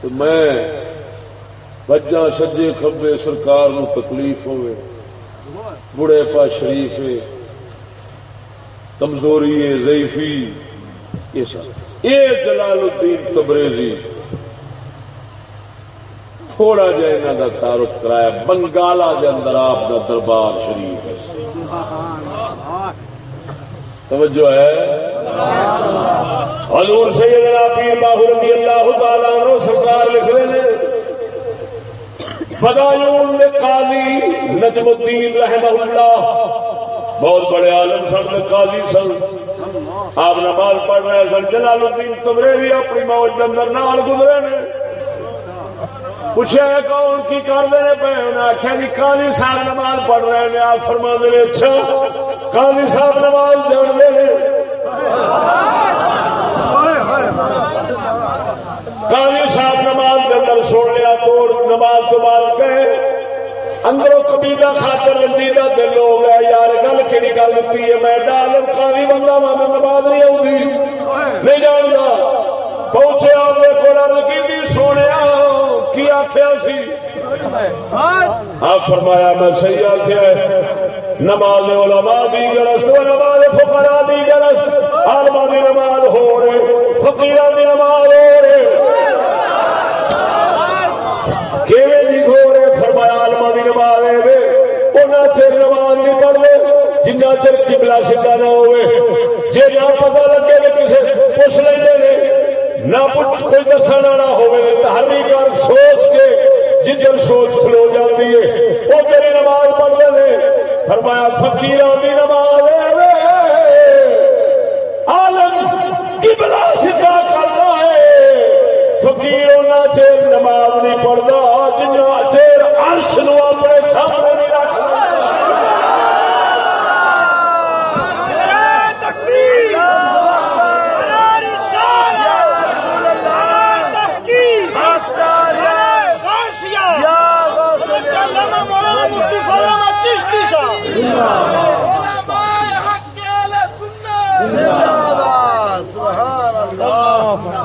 تو میں بجا سجے کبے سرکار نو تکلیف ہوئے بڑے پا شریف ہے۔ کمزوری ہے، ضعیفی۔ یہ سب۔ یہ جلال الدین تبریزی، تھوڑا جا انہوں کا تعارف کرایا، بنگالا کے اندر آپ کا دربار شریف ہے۔ توجہ ہے؟ حضور سیدنا پیر باہو رضی اللہ تعالیٰ عنہ سرکار لکھ رہے ہیں بدایون میں قاضی نجم الدین رحمہ اللہ، بہت بڑے عالم سن، میں قاضی سن۔ آپ نماز پڑھ رہے سن، جلال الدین تمرے بھی اپنی موج اندر نال گزرے نے پوچھا کون کی کر رہے پے انہیں آخیا جی قاضی صاحب نماز پڑھ رہے ہیں آپ فرما دے اچھا قاضی صاحب نماز جان دے قاضی صاحب نماز کے اندر سن لیا تو نماز تو بعد گئے۔ اندروں قبیلہ خاطر رنجیدہ دل ہو گیا یار، گل کہڑی گل دیتی ہے؟ میں ڈالر قاضی بندہ، میں نماز نہیں آؤں نہیں جانتا پہنچے کو کی سونے کی آخیا سی؟ فرمایا، میں صحیح آخیا نماز علماء دی گرس نماز فقراء دی گرس عالماء دی نماز ہو رہے فقیران دی نماز ہو رہے۔ کیویں دی ہو رہے؟ فرمایا، عالماء دی نماز ہے انہاں چر نماز نہیں پڑھتے جنہ چر قبلہ سیدھا نہ ہوئے۔ جے نہ پتہ لگے کہ کسے پوچھ لیندے نے نہ پوچھ کوئی دسن والا ہوئے تحری سوچ کے جن سوچ کھلو جاتی ہے۔ وہ میری نماز پڑھتے ہیں، فرمایا فقیر کی نماز عالم کبلا سیدھا کرتا ہے۔ فقیر ہونا چیر نماز نہیں پڑھتا جنا چیر عرش نو اپنے سامنے نہیں رکھتا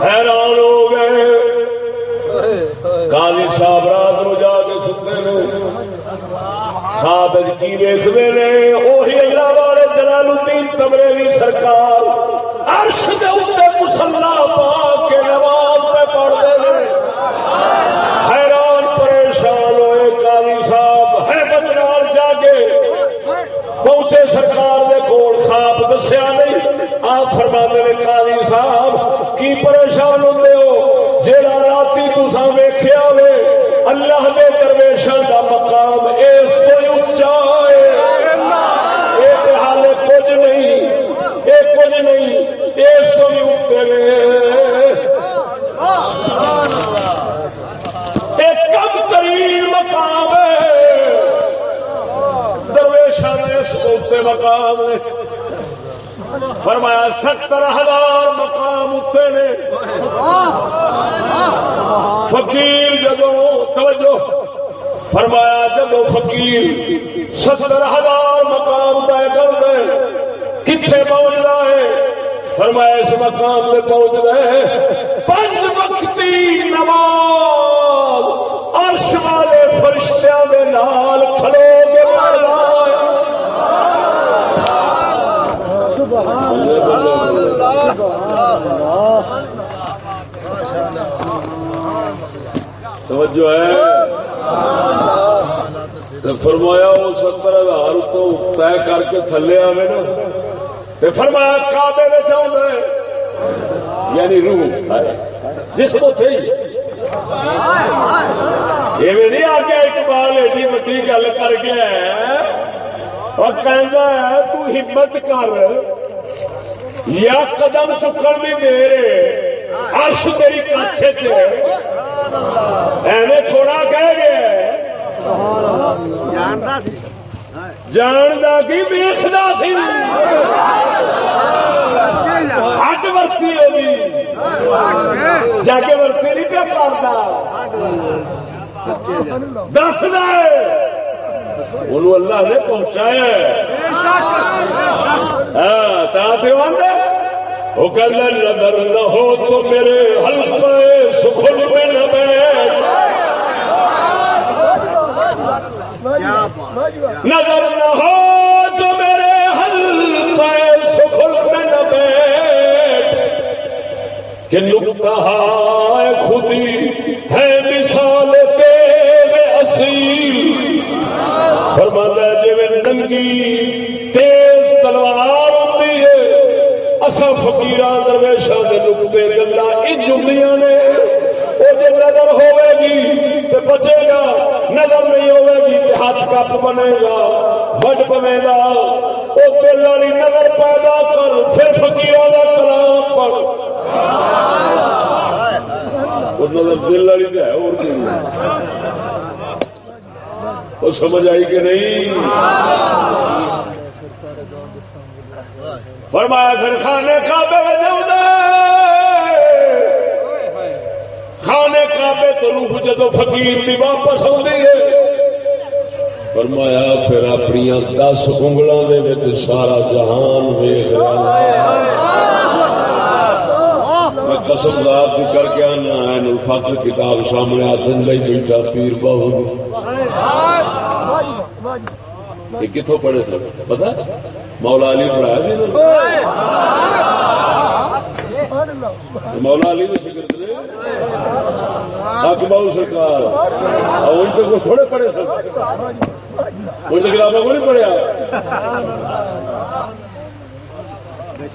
حیران ہو گئے۔ کالی صاحب رات نو جا کے ستے نے خواب کی ویستے نے وہی اللہ والے جلال الدین تبریوی سرکار عرش دے اوپر مسلا پا کے نماز پہنچے سرکار دے کول، خواب دسیا نہیں۔ آپ فرما نے کالی صاحب، کی پریشان ہوتے ہو؟ جیڑا راتی تسا ویخیا ہوے اللہ دے درویشان دا مقام اس درویشان اتنے مقام ہے فرمایا، ستر ہزار مقام اتنے نے۔ فقیر جدو، توجہ۔ فرمایا، جدو فقیر ستر ہزار مقام طے کر دے کتنے پہنچنا ہے فرمایا، اس مقام پہ پہنچ گئے پنج وقتی نماز، عرش والے فرشتیاں دے نال کھلو توجہ ہے۔ فرمایا وہ ستر ہزار تو طے کر کے تھلے آئے نا۔ فرمایا کعبے میں چاہتا ہے یعنی روح۔ جس کو تھی یہ نہیں آ گیا اقبال ایڈی وڈی گل کر گیا اور کہنا ہے، تو ہمت کر۔ یا قدم چکن بھی دے رہے عرش تیری کچھ ایویں تھوڑا کہہ گیا جاندا کی ویسدا سی۔ ہٹ ورتی ہوگی جا کے ورتی نہیں پیا کرتا دس انہوں اللہ نے پہنچایا ہاں وہ کہنا نظر نہ ہو تو میرے حلقے سکھل میں نہ بیٹھ نظر نہ ہو تو میرے حلقے سکھل میں نہ بیٹھ کہ نکتا ہے خودی ہے ننگی تیز تلوار ہوتی ہے۔ اصا فکیر درویشا کے نقطے گلا انج ہوں نے۔ وہ جی نظر ہوے گی تو بچے گا۔ نظر نہیں ہوے گی تو ہاتھ کپ بنے گا وڈ پوے گا۔ وہ دل والی نظر پیدا کر پھر فکیر کا کلام پڑھ۔ نظر دل والی تو ہے اور وہ سمجھ آئی کہ نہیں؟ فرمایا پھر خانے کا کھانے کعبے تو روح جدو فقیر دی واپس آتی ہے۔ فرمایا پھر اپنی دس انگلوں کے سارا جہان ویخ رہا میں قسم دار کر کے آنا ہے فخر کتاب سامنے آدن لئی بیٹھا، پیر بہو یہ کتوں پڑھے سر؟ پتا مولا علی پڑھایا سی مولا علی نے فکر نے حق سرکار۔ اور تو کچھ تھوڑے پڑھے سر۔ کچھ کتابیں کو نہیں پڑھیا۔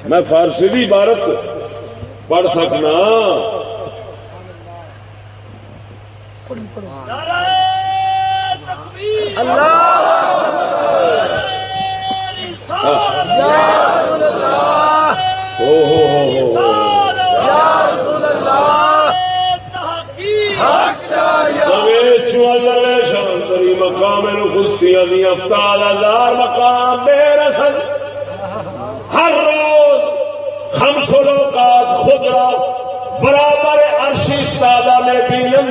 میں فارسی کی عبارت پڑھ سکنا۔ مقام افتال ہزار مقام بے رسد ہر روز ہم سلوکات خود برابر عرشی استادہ میں بینن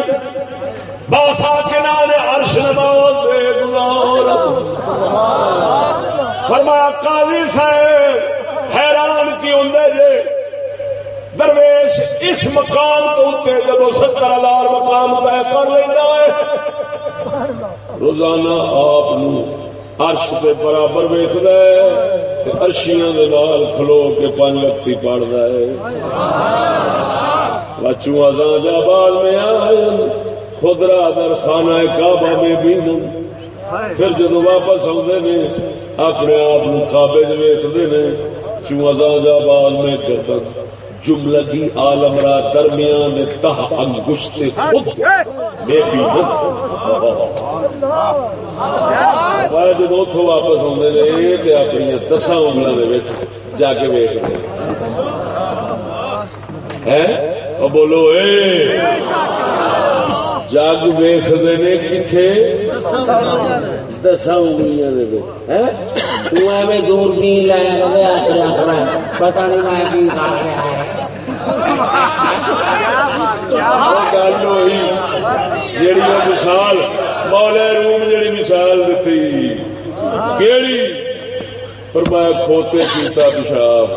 باسا کنان عرش نماز بے گزار فرمایا، قاضی صاحب، حیران کی ہوں جے۔ درویش اس مقام تو اتنے جب ستر ہزار مقام طے کر لینا ہے۔ روزانہ آپ ارش کے برابر ویسد ہے ارشیاں کھلو کے پانچ لکتی پڑھتا ہے۔ بچوں ازاں جاباد میں آئے۔ خدرا در خانہ کعبہ میں بھی پھر جدو واپس آتے نے اپنے آپ کابے ویستے نے چوزاں جاباد میں کرتا جملگی عالم را درمیان تہ انگشت خود بے بھی جب اتو واپس آتے رہے تو اپنی دسا انگلوں جا کے ویچتے بولو اے! جگ ویختے نے کتنے دسا انگلیاں دور بھی لے پتا نہیں میں کی کر گل ہوئی۔ جیڑی مثال مولا روم جیڑی مثال دیتی کیڑی؟ پر میں کھوتے کیتا پیشاب۔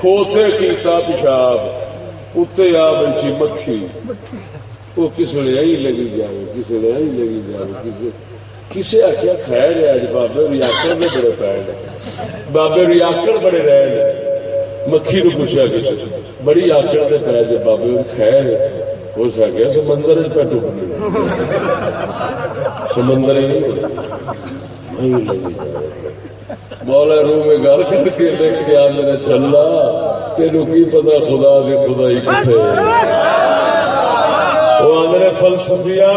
کھوتے کیتا پیشاب۔ اتنے آ بیٹھی مکھی۔ وہ کسی نے یہی لگی جائے کسی نے یہی لگی جائے کسی کسی آخیا خیر ہے اج بابے ریاکڑ نے بڑے پے بابے ریاکڑ بڑے رہے مکھی کو پوچھا کسی بڑی آکڑ کے پے جی بابے خیر ہو سکے سمندر پہ ڈبنے سمندر مولا رو میں گل کر کے دیکھ کے آدھے چلا تینو کی پتا خدا کی خدائی کتنے وہ آدھے فلسفیا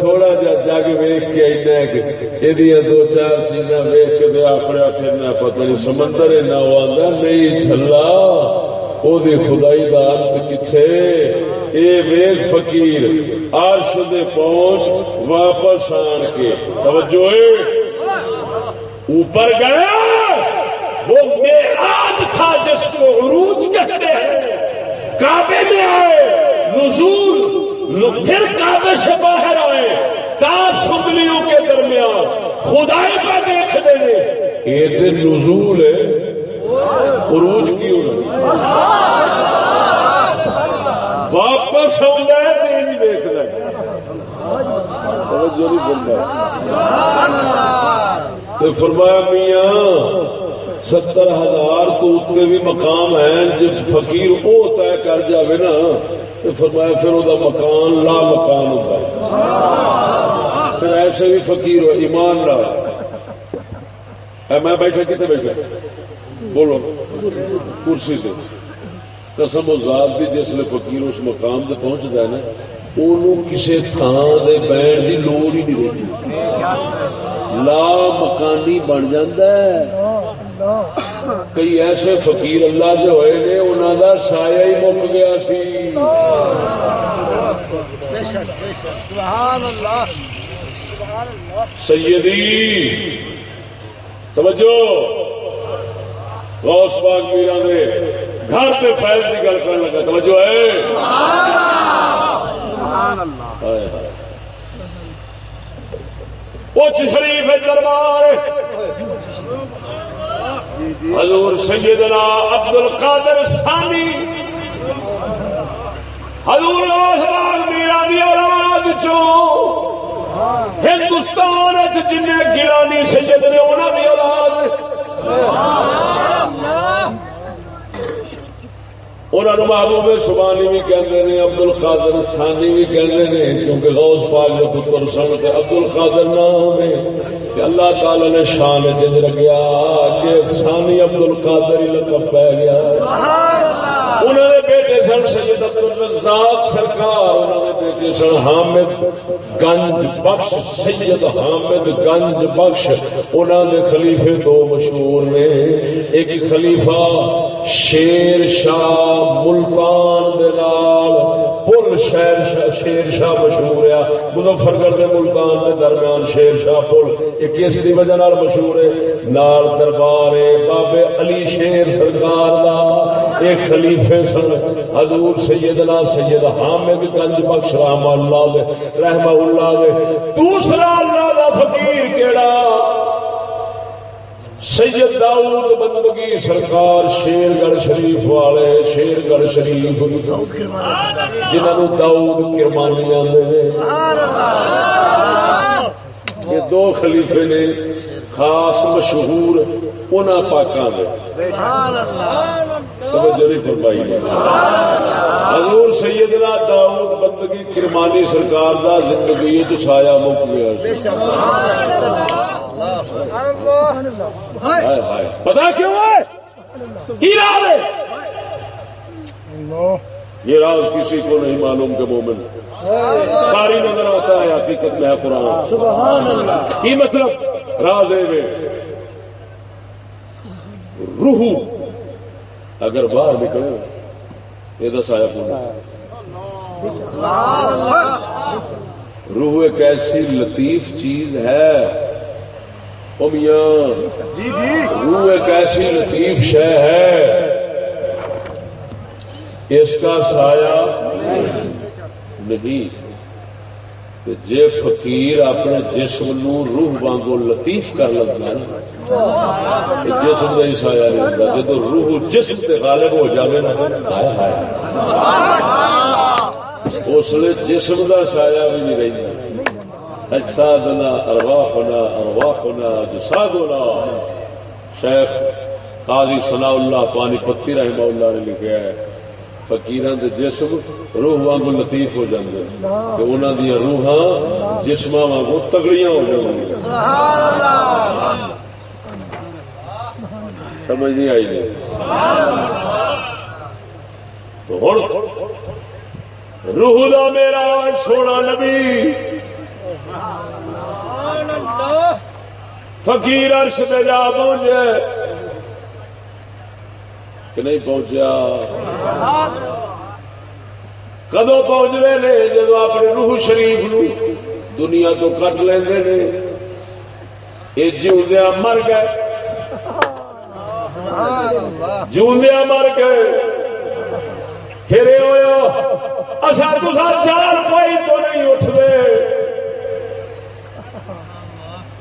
تھوڑا جا جگ ویخ کے اینا دو چار چیزاں ویخ کے دے اپنے پھرنا پتہ نہیں سمندر اینا وہ آدھا نہیں چلا وہ خدائی دا انت کتنے اے ویخ فقیر، عرش دے پہنچ واپس آن کے۔ توجہ اوپر گیا۔ وہ میراج تھا جس کو عروج کہتے ہیں۔ کعبے میں آئے۔ نزول پھر کعبے سے باہر آئے۔ کار سنگلیوں کے درمیان۔ خدائی پہ دیکھ دے۔ یہ دن نزول ہے۔ عروج کی واپس آتا ہے تو یہ نہیں دیکھتا تو فرمایا، میاں ستر ہزار تو اتنے بھی مقام ہے۔ جب فقیر وہ طے کر جائے نا، تو فرمایا پھر وہ مکان لا مکان ہوتا ہے پھر ایسے بھی فقیر ہو ایمان لا میں بیٹھا، کتنے بیٹھا؟ بولو، کرسی سے۔ قسم و ذات بھی جس فقیر اس مقام سے پہنچتا ہے نا کسی تھان دے بہن کی لوڑ ہی نہیں رہتی۔ لا مکانی بن جا کئی ایسے فقیر اللہ جو ہوئے نے انہوں کا سایہ ہی مک گیا سی۔ سیدی توجہ۔ غوث پاک میرا نے گھر پہ فیض کی گل کرنے لگا توجہ ہے؟ ہائے ہائے۔ اچ شریف دربار۔ حضور سیدنا عبد القادر ثانی، حضور آسمان میرا دی اولاد چو ہندوستان وچ جن گیلانی سید نے انہوں دی اولاد انہوں نے محبوب سبانی بھی کہتے ہیں عبد القادر خانی بھی کہتے ہیں کیونکہ غوث پاک جو پتر سن تے عبد القادر نام ہے کہ اللہ تعالی نے شان چج رکھیا کہ ثانی عبد القادر ہی لقب پہ گیا۔ سبحان سن سید عبد الرزاق سرکار انہوں نے بیٹے سن حامد گنج بخش، سید حامد گنج بخش انہوں نے خلیفے دو مشہور نے۔ ایک خلیفہ شیر شاہ ملتان دے نال پل شیر شاہ شیر شاہ مشہور ہے. مظفر گڑھ دے ملتان دے درمیان شیر شاہ پل، یہ کس دی وجہ نال مشہور ہے؟ نال دربار ہے. بابے علی شیر سرکار دا. ایک خلیفے سن، حضور سیدنا سید حامد گنج بخش رحم اللہ دے، رحمہ اللہ دے. دوسرا اللہ دا فقیر کیڑا؟ سید داؤد بندگی سرکار شیر گڑھ شریف والے شیر گڑھ شریف جنہوں داؤد کرمانی نے۔ یہ دو خلیفے نے خاص مشہور توجہ نہیں فرمائی۔ حضور سیدنا داؤد بندگی کرمانی سرکار دا زندگی چ سایہ مک گیا۔ پتا کیوں ہے کی راز ہے یہ راز کسی کو نہیں معلوم کہ مومن ساری نظر آتا ہے حقیقت میں ہے قرآن کی مطلب راز ہے روح اگر باہر نکلے یہ دس آیا روح ایک ایسی لطیف چیز ہے او میاں روح ایک ایسی لطیف شے ہے۔ اس کا سایہ نہیں۔ کہ جے فقیر اپنے جسم نو روح وانگو لطیف کر لگنا نا جسم کا ہی سایہ نہیں ہوتا۔ جب روح جسم تے غالب ہو جاوے نا ہائے ہائے۔ اس لیے جسم کا سایہ بھی نہیں رہتا اجسادنا ارواحنا ارواحنا جسادنا. شیخ قاضی ثناء اللہ پانی پتی رحمہ اللہ نے لکھا ہے، فقیران دے جسم روح وانگو لطیف ہو جاندے کہ انہاں دی روحاں جسماں وانگو تگڑیاں ہو جاندی سمجھ نہیں آئی جی؟ تو ہن روح دا میرا سونا نبی فقیر عرش پہ جا پہنچے۔ کہ نہیں پہنچیا۔ کدو پہنچتے نے جب اپنے روح شریف نو دنیا تو کٹ لے یہ جیوندیا مر گئے۔ جیوندیا مر گئے۔ پھر یہ ہوا اصا چار پائی تو نہیں اٹھتے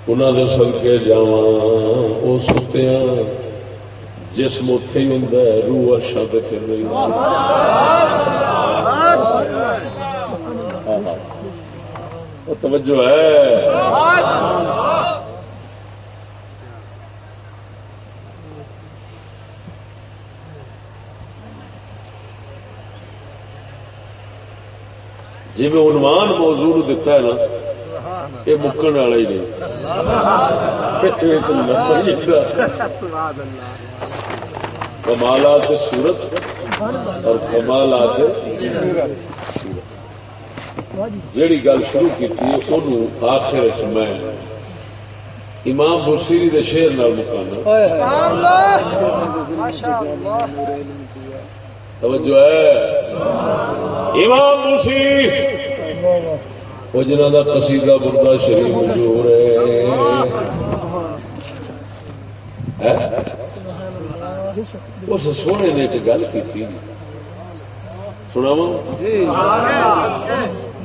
انہوں نے سدکے جا وہ ستیا جسم اتے ہی ہوں روح ارشا پہ پھر رہی توجہ ہے جی میں عنوان موضوع دیتا ہے نا یہ مکن والا ہی نہیں کمالات سورت اور کمالات جیڑی گل شروع کی آخر میں امام بسیری دے شیر نال مکانا توجہ ہے امام بسیری وہ جنہ کا قصیدہ بردہ شریف مشہور ہے۔ اس سونے نے ایک گل کی تھی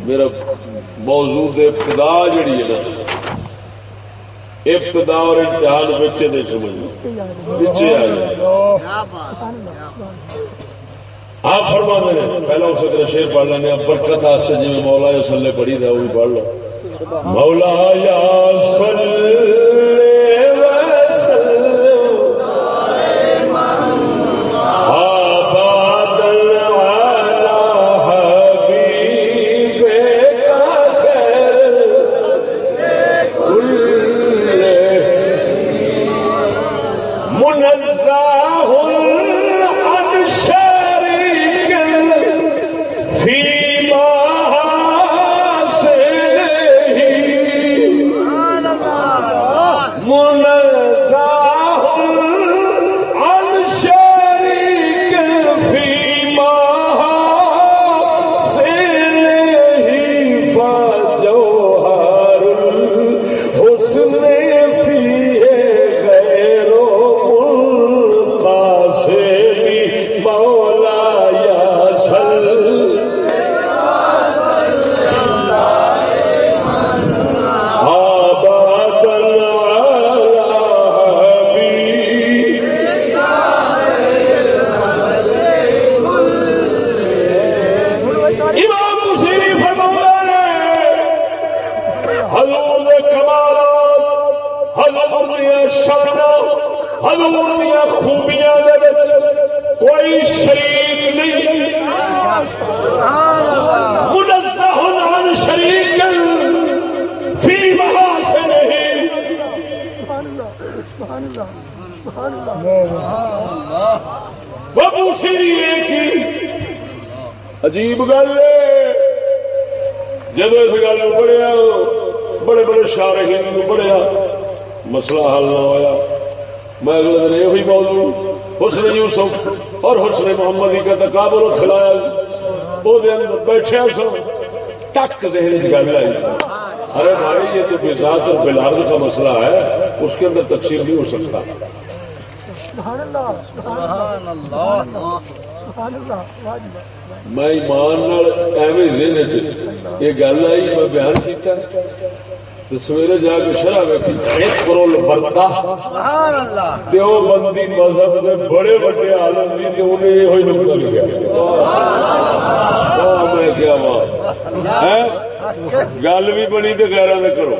میرا موضوع ابتدا جڑی ہے نا، ابتدا اور امتحان بچے نہیں سمجھ۔ پیچھے آ جائے۔ آپ فرما دے پہلا اسے طرح شیر پڑھ لینا برکت واسطے جی مولا یا سلے پڑھی دا وہ بھی پڑھ لو۔ مولا یا سلے عجیب گل جب اس گل پڑھیا بڑے بڑے شار ہندو پڑھیا مسئلہ حل نہ ہوا میں اگلے دن یہ موضوع حسن یوسف اور حسن محمد کا تقابل کھلایا وہ بیٹھے سو ٹک ذہن سے گل آئی۔ ارے بھائی یہ تو بزاد اور بلارد کا مسئلہ ہے۔ اس کے اندر تقسیم نہیں ہو سکتا۔ سبحان اللہ۔ سبحان اللہ۔ میں ایمان ایویں ذہن یہ گل آئی میں بیان کیتا تو سویرے جا کے شرح بنتا دیو بندی مذہب کے بڑے بڑے عالم انہیں یہ ہوئی میں کیا گل بھی بنی تو گیرہ نے کرو۔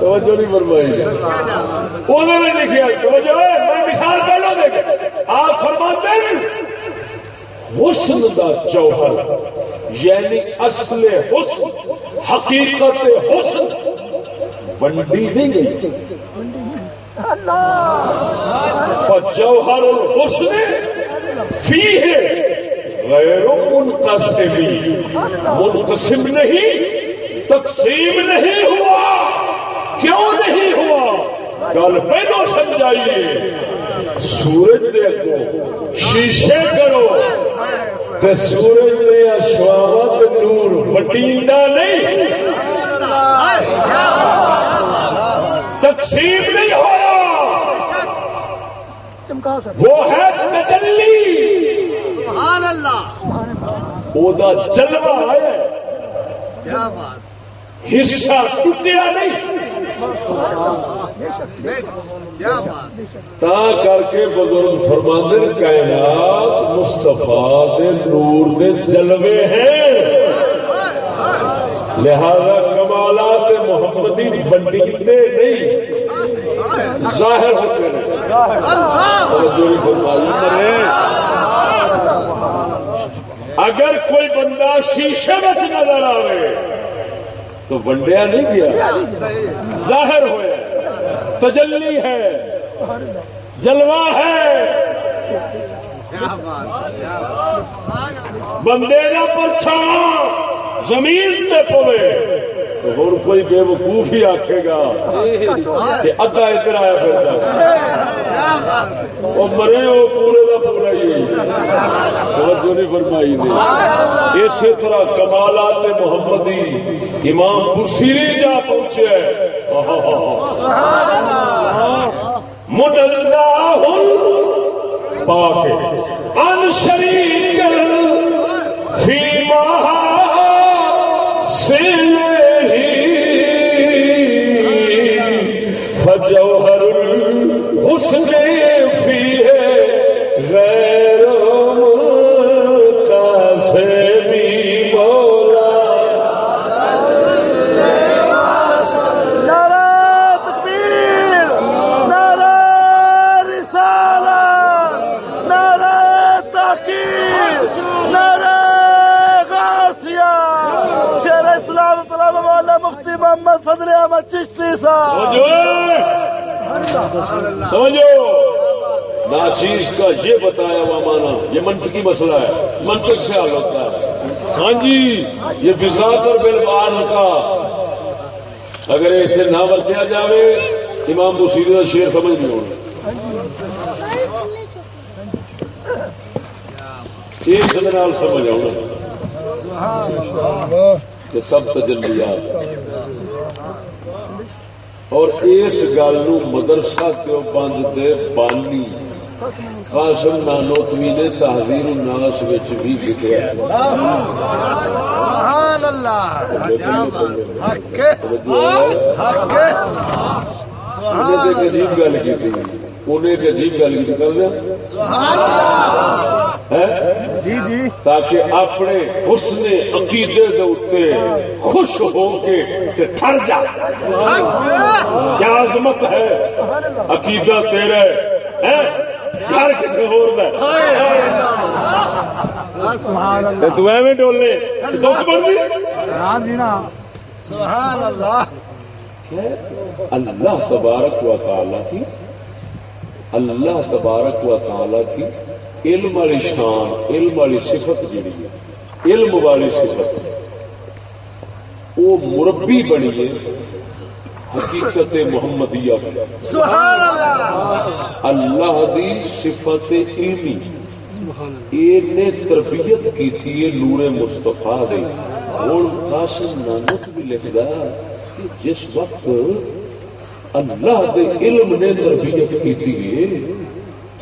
توجہ نہیں فرمائی۔ انہوں نے لکھا توجہ میں مثال پہلو دیکھ آپ فرماتے ہیں حسن دا جوہر یعنی اصل حسن، حقیقت حسن بنڈی نہیں گئی جوہر الحسن فی ہے غیر منقسمی۔ منقسم نہیں، تقسیم نہیں ہوا۔ کیوں نہیں ہوا؟ گل پہلو سمجھائیے سورج دے کو شیشے کرو تو سورج دے اشوامت نور بٹیندا نہیں۔ تقسیم نہیں ہوا وہ ہے تجلی۔ وہ جلوہ ہے۔ حصہ ٹوٹیا نہیں۔ تا کر کے بزرگ فرماندر کائنات مستفا دے نور دے جلوے ہیں۔ لہذا کمالات محمدی بنڈیتے نہیں، ظاہر ہوتے اگر کوئی بندہ شیشے میں نظر آئے تو ونڈیا نہیں گیا، ظاہر ہوا تجلی ہے جلوہ ہے۔ بندے کا پرچھا زمین تے پوے۔ ہوں کوئی بے وقوف ہی آخے گا کہ ادھا ادھر آیا پھر وہ مرے وہ پورے کا پورا ہی۔ توجہ نہیں فرمائی اسی طرح کمالات محمدی امام بسیری جا پہنچے پاک ان شریک فی مہا چشتی صاحب! سمجھو ناچیز کا یہ بتایا ہوا مانا یہ منطقی مسئلہ ہے۔ منطق سے حل ہوتا ہے۔ ہاں جی یہ بساطر بلبان کا۔ اگر اتنے نہ ورتیا جاوے امام بصیر کا شیر سمجھ نہیں ہونا۔ سمجھ آؤں کہ سب تجلیات۔ اور اس گل نو مدرسہ کیوں بند دے بانی؟ قاسم نانوتوی نے تحریر الناس وچ بھی لکھیا ہے۔ سبحان اللہ حق حق تو ایک عجیب گل کی انہیں ایک عجیب گل کی کر دیا جی جی۔ تاکہ اپنے حسن عقیدے دے اوتے خوش ہو کے تے ٹھر جا۔ کیا عظمت ہے؟ عقیدہ تیرا ہے ہر کسی اور دا تے تو ایویں ڈولے دکھ بڑھ ہاں جی نا۔ سبحان اللہ اللہ تبارک و تعالی کی اللہ تبارک و تعالی کی علم والی شان علم والی صفت جیڑی ہے علم والی صفت۔ وہ مربی بنی ہے حقیقت محمدیہ۔ کی سبحان اللہ اللہ دی صفت علمی۔ نے تربیت کی نور مستفا دے ہوں قاسم نانک بھی لکھدا جس وقت اللہ دے علم نے تربیت کی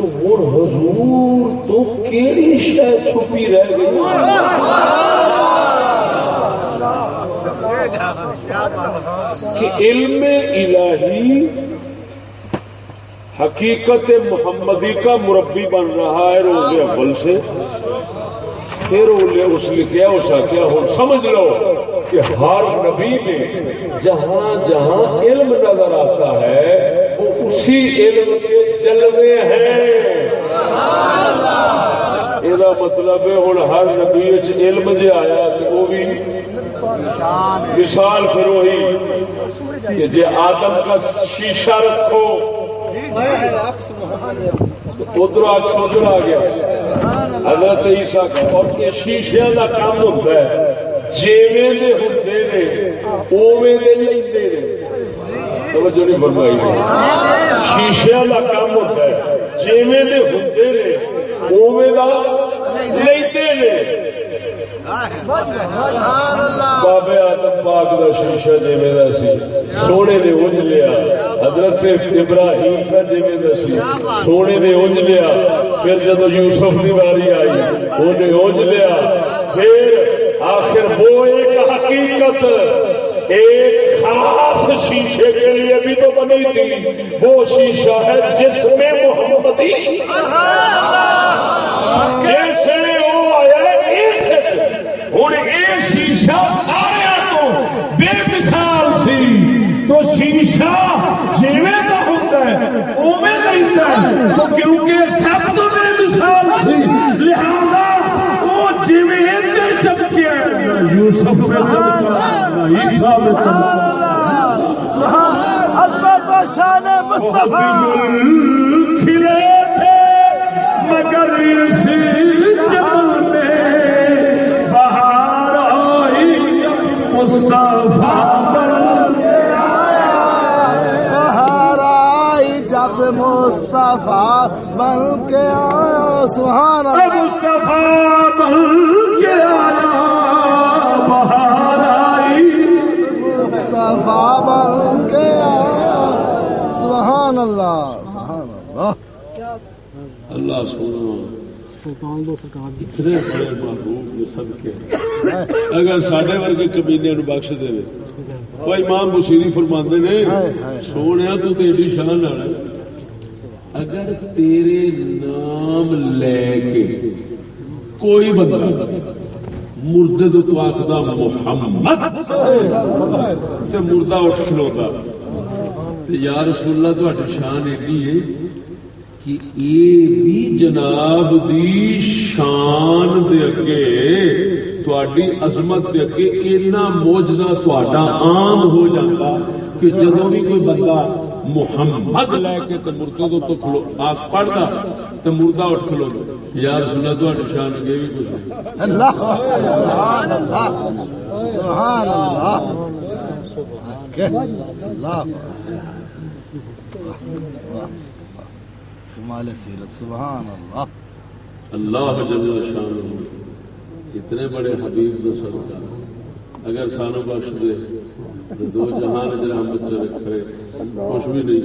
تو ہوں حضور تو کیڑی شاید چھپی رہ گئی؟ کہ علم الہی حقیقت محمدی کا مربی بن رہا ہے روز اول سے۔ پھر اس لکھیا اس کیا ہوں سمجھ لو کہ ہر نبی میں جہاں جہاں علم نظر آتا ہے اسی علم کے جلوے ہیں۔ یہ مطلب ہے ہوں ہر نبی علم جہ آیا تو وہ بھی مثال پھر وہی کہ جی آدم کا شیشہ رکھو۔ ادھر اکس ادھر آ گیا۔ حضرت عیسیٰ کا اور یہ شیشے کا کام ہوتا ہے۔ جیویں دے ہوتے نے اوویں دے لیندے نے توجہ نہیں فرمائی۔ شیشے کا کام ہوتا ہے۔ جیویں دے ہوتے نے، اوویں دا لیندے نے۔ بابے آدم پاک دا شیشہ جیویں دا سی۔ سونے نے اونج لیا۔ حضرت ابراہیم کا جیویں دا سی۔ سونے نے اونج لیا۔ پھر جدو یوسف کی باری آئی انہیں اونج لیا۔ پھر آخر وہ ایک حقیقت ایک خاص شیشے کے لیے بھی تو بنی تھی۔ وہ شیشہ ہے جس میں محمدی جیسے وہ آیا ہوں یہ شیشہ سارا تو بے مثال سی۔ تو شیشہ جیویں کا ہوتا ہے اوے کا ہوتا ہے۔ تو کیونکہ سب تو بے مثال سی، لہذا وہ جیویں چمکیا یوسف میں چمکا شان مصطفیٰ مصطفیٰ بن بہار آئی جب مصطفیٰ بن کے آیا اللہ۔ مصطفیٰ بن سبحان اللہ۔ سبحان اللہ۔ اللہ سونا اتنے بڑے محبوب نے سب کے۔ اگر سڈے ورگے کمینے نو بخش دے۔ وہ امام بشیری فرماندے نے سونے تو تیری شان آنا اگر تیرے نام لے کے کوئی بندہ مردے تو تو آخدا محمد. تے مردہ اٹھ کھلوتا. یا رسول اللہ تہاڈی شان ایڈی ہے کہ یہ بھی جناب دی شان دے اگے تہاڈی عظمت دے اگے اتنا موجزہ تہاڈا عام ہو جاتا کہ جدوں بھی کوئی بندہ محمد لے کے تے مردے تو تو کھلو آگ پڑھدا، تے مردہ اٹھ کھلو یا رسول اللہ تہاڈی شان اگے بھی کچھ نہیں۔ اللہ سبحان اللہ سبحان اللہ۔ سیرت سبحان اللہ اللہ جل شان اتنے بڑے حبیب دو سر اگر سانو بخش دے تو دو جہان رحمت رکھے کچھ بھی نہیں۔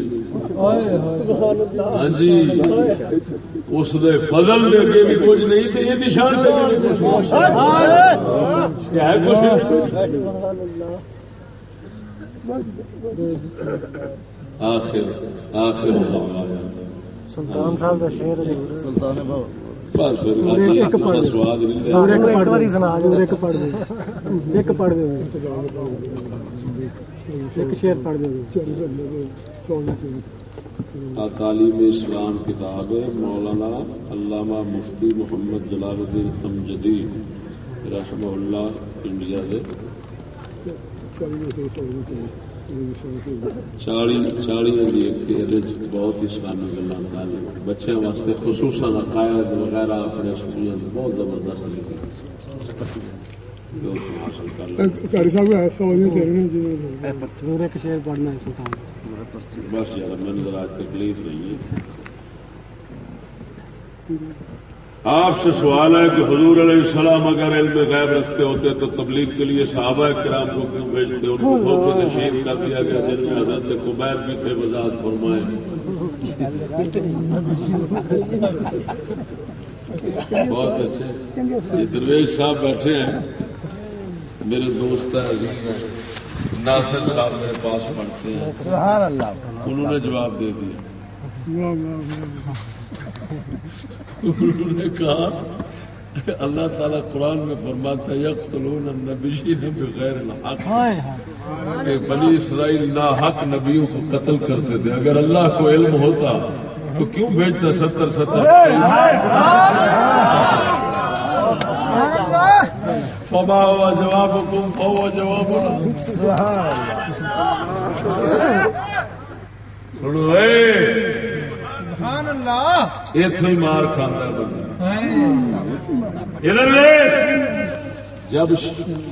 ہاں جی اس دے فضل دے کے بھی کچھ نہیں تو یہ نشان سے ہے کچھ؟ آخر آخر سلطان صاحب کا شعر سلطان بابا۔ ایک سنا ایک پڑھ دے۔ ایک پڑھ دے۔ ایک شعر پڑھ دے تعلیم اسلام کتاب ہے، مولانا علامہ مفتی محمد جلال الدین امجدی، رحمہ اللہ، انڈیا دے۔ چالی چالی بہت ہی سانو گلا بچوں واسطے خصوصاً عقائد وغیرہ اپنے سکولوں بہت زبردست صاحب ایسا ہو ایک شعر پڑھنا ہے سلطان۔ بس یار میں نے آج تکلیف نہیں ہے۔ آپ سے سوال ہے کہ حضور علیہ السلام اگر علم غیب رکھتے ہوتے تو تبلیغ کے لیے صحابہ کرام کو کیوں بھیجتے؟ ان کو موقع سے شہید کر دیا گیا۔ جن میں حضرت قبیر بھی تھے وضاحت فرمائے۔ بہت اچھے۔ یہ درویش صاحب بیٹھے ہیں۔ میرے دوست ہیں ناصر صاحب میرے پاس پڑھتے ہیں۔ سبحان اللہ۔ انہوں نے جواب دے دیا۔ انہوں نے کہا اللہ تعالیٰ قرآن میں فرماتا ہے یقتلون النبیین بغیر الحق۔ کہ بنی اسرائیل نا حق نبیوں کو قتل کرتے تھے۔ اگر اللہ کو علم ہوتا تو کیوں بھیجتا ستر ستر؟ فبا ہوا جواب حکم فوا جواب سنو اے! اتو ہی مار کھانا بندہ۔ ادھر دیکھ جب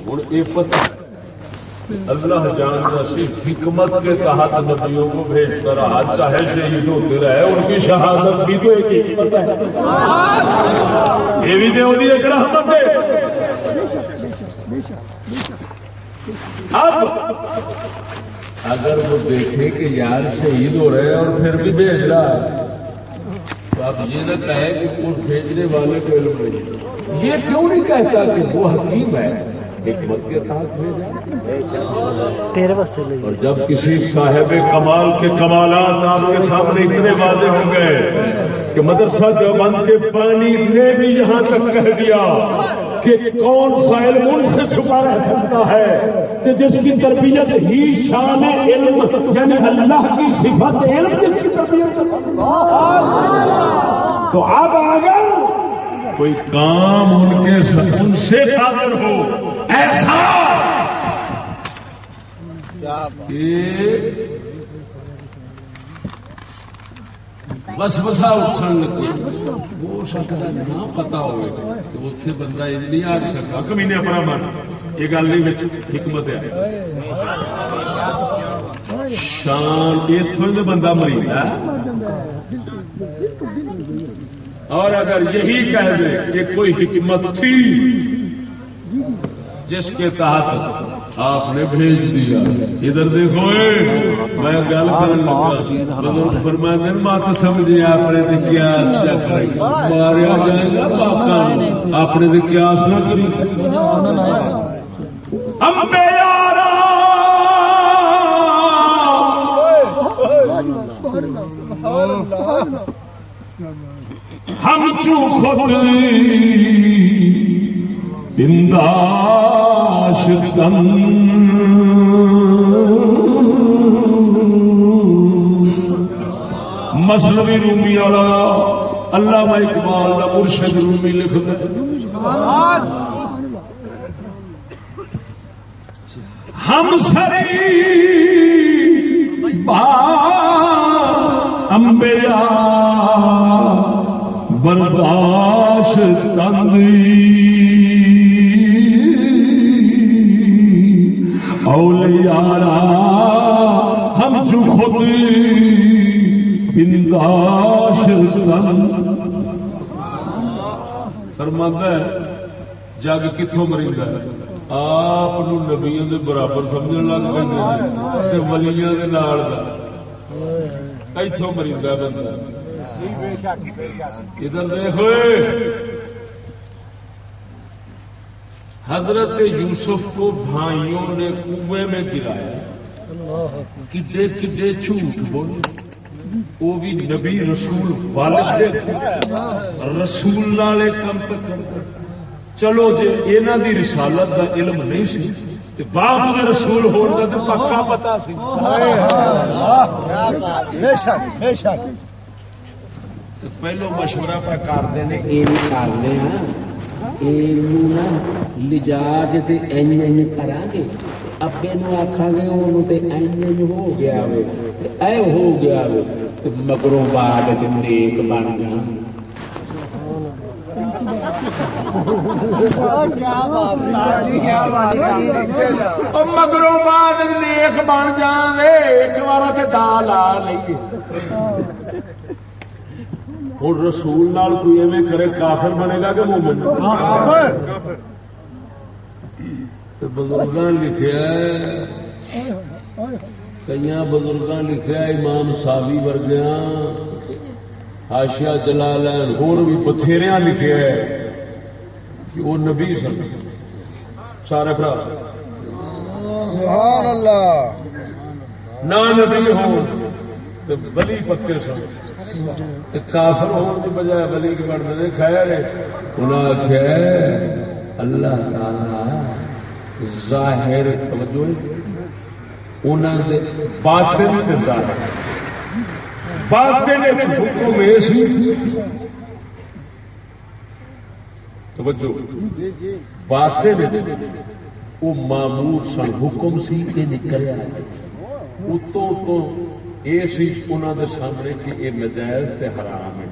ہوں یہ پتہ اللہ جانتا سی حکمت کے تحت نبیوں کو بھیجتا رہا چاہے شہید ہوتے رہے، ان کی شہادت بھی تو ایک حکمت ہے۔ یہ بھی تو ہوتی ایک رحمت ہے اب اگر وہ دیکھے کہ یار شہید ہو رہے ہیں اور پھر بھی بھیج رہا ہے، تو آپ یہ نہ کہیں کہ اس بھیجنے والے کو علم نہیں یہ کیوں نہیں کہتا کہ وہ حکیم ہے؟ حکمت کے تحت بھیجا۔ تیرے واسطے اور جب کسی صاحب کمال کے کمالات آپ کے سامنے اتنے واضح ہو گئے کہ مدرسہ دیوبند کے پانی نے بھی یہاں تک کہہ دیا کہ کون سا علم ان سے چھپا رہ سکتا ہے کہ جس کی تربیت ہی شان علم یعنی اللہ کی صفت علم جس کی تربیت تو اب اگر کوئی کام ان کے ان سے صادر ہو ایسا بس بسا اٹھن لگے وہ سکتا نہ پتا ہوئے تو اتنے بندہ یہ نہیں آ سکتا۔ کمینے اپنا من۔ یہ گل نہیں حکمت ہے۔ شان اتوں تو بندہ مریض اور اگر یہی کہہ دے کہ کوئی حکمت تھی جس کے تحت آپ نے بھیج دیا۔ ادھر دیکھو میں گل کرن لگا۔ بزرگ فرماتے ہیں سمجھے اپنے تے قیاس ماریا جائے گا پاکاں اپنے تے قیاس نہ کری۔ ہم چو خود بنداش مسلوی رومی والا اللہ اقبال کا مرشد رومی لکھ ہم سری با امبیا برداشت تنگی خود بنداش ہے، جگ کتوں مریدا ہے؟ آپ نبیا دے برابر سمجھن لگ پہ ولیاں دے نال دا۔ ایتھوں مریدا بندہ۔ ادھر دیکھو حضرت یوسف کو بھائیوں نے کنویں میں گرایا۔ کڈے کڈے جھوٹ وہ بھی نبی رسول رسول والے کم چلو جی یہاں دی رسالت دا علم نہیں سی باپ رسول ہو پکا پتا پہلو مشورہ پہ کر ہیں یہ بھی کر لے ہاں۔ گے۔ ابے نو آخا گے انہوں تے ہو گیا اے ہو گیا وے۔ تے بعد تے نیک بن گیا۔ مگروں بعد نیک بن جان گے ایک بار دال آ لا لئیے۔ ہوں رسول کوئی ایویں کرے کافر بنے گا کہ مومن کافر۔ بزرگ لکھا کئی بزرگ لکھا امام ساوی ورگیا آشیا جلالین بھی بتھیریاں لکھیا ہے کہ وہ نبی سن۔ سارے برا سبحان اللہ نہ نبی بلی پکے سن۔ کافر ہونے کی بجائے بلی کے اللہ تعالی ظاہر توجہ باطن باطن حکم توجہ۔ باطن مامور سن حکم سی یہ نکلیا اتوں تو یہ سی انہوں دے سامنے کہ یہ نجائز حرام ہے۔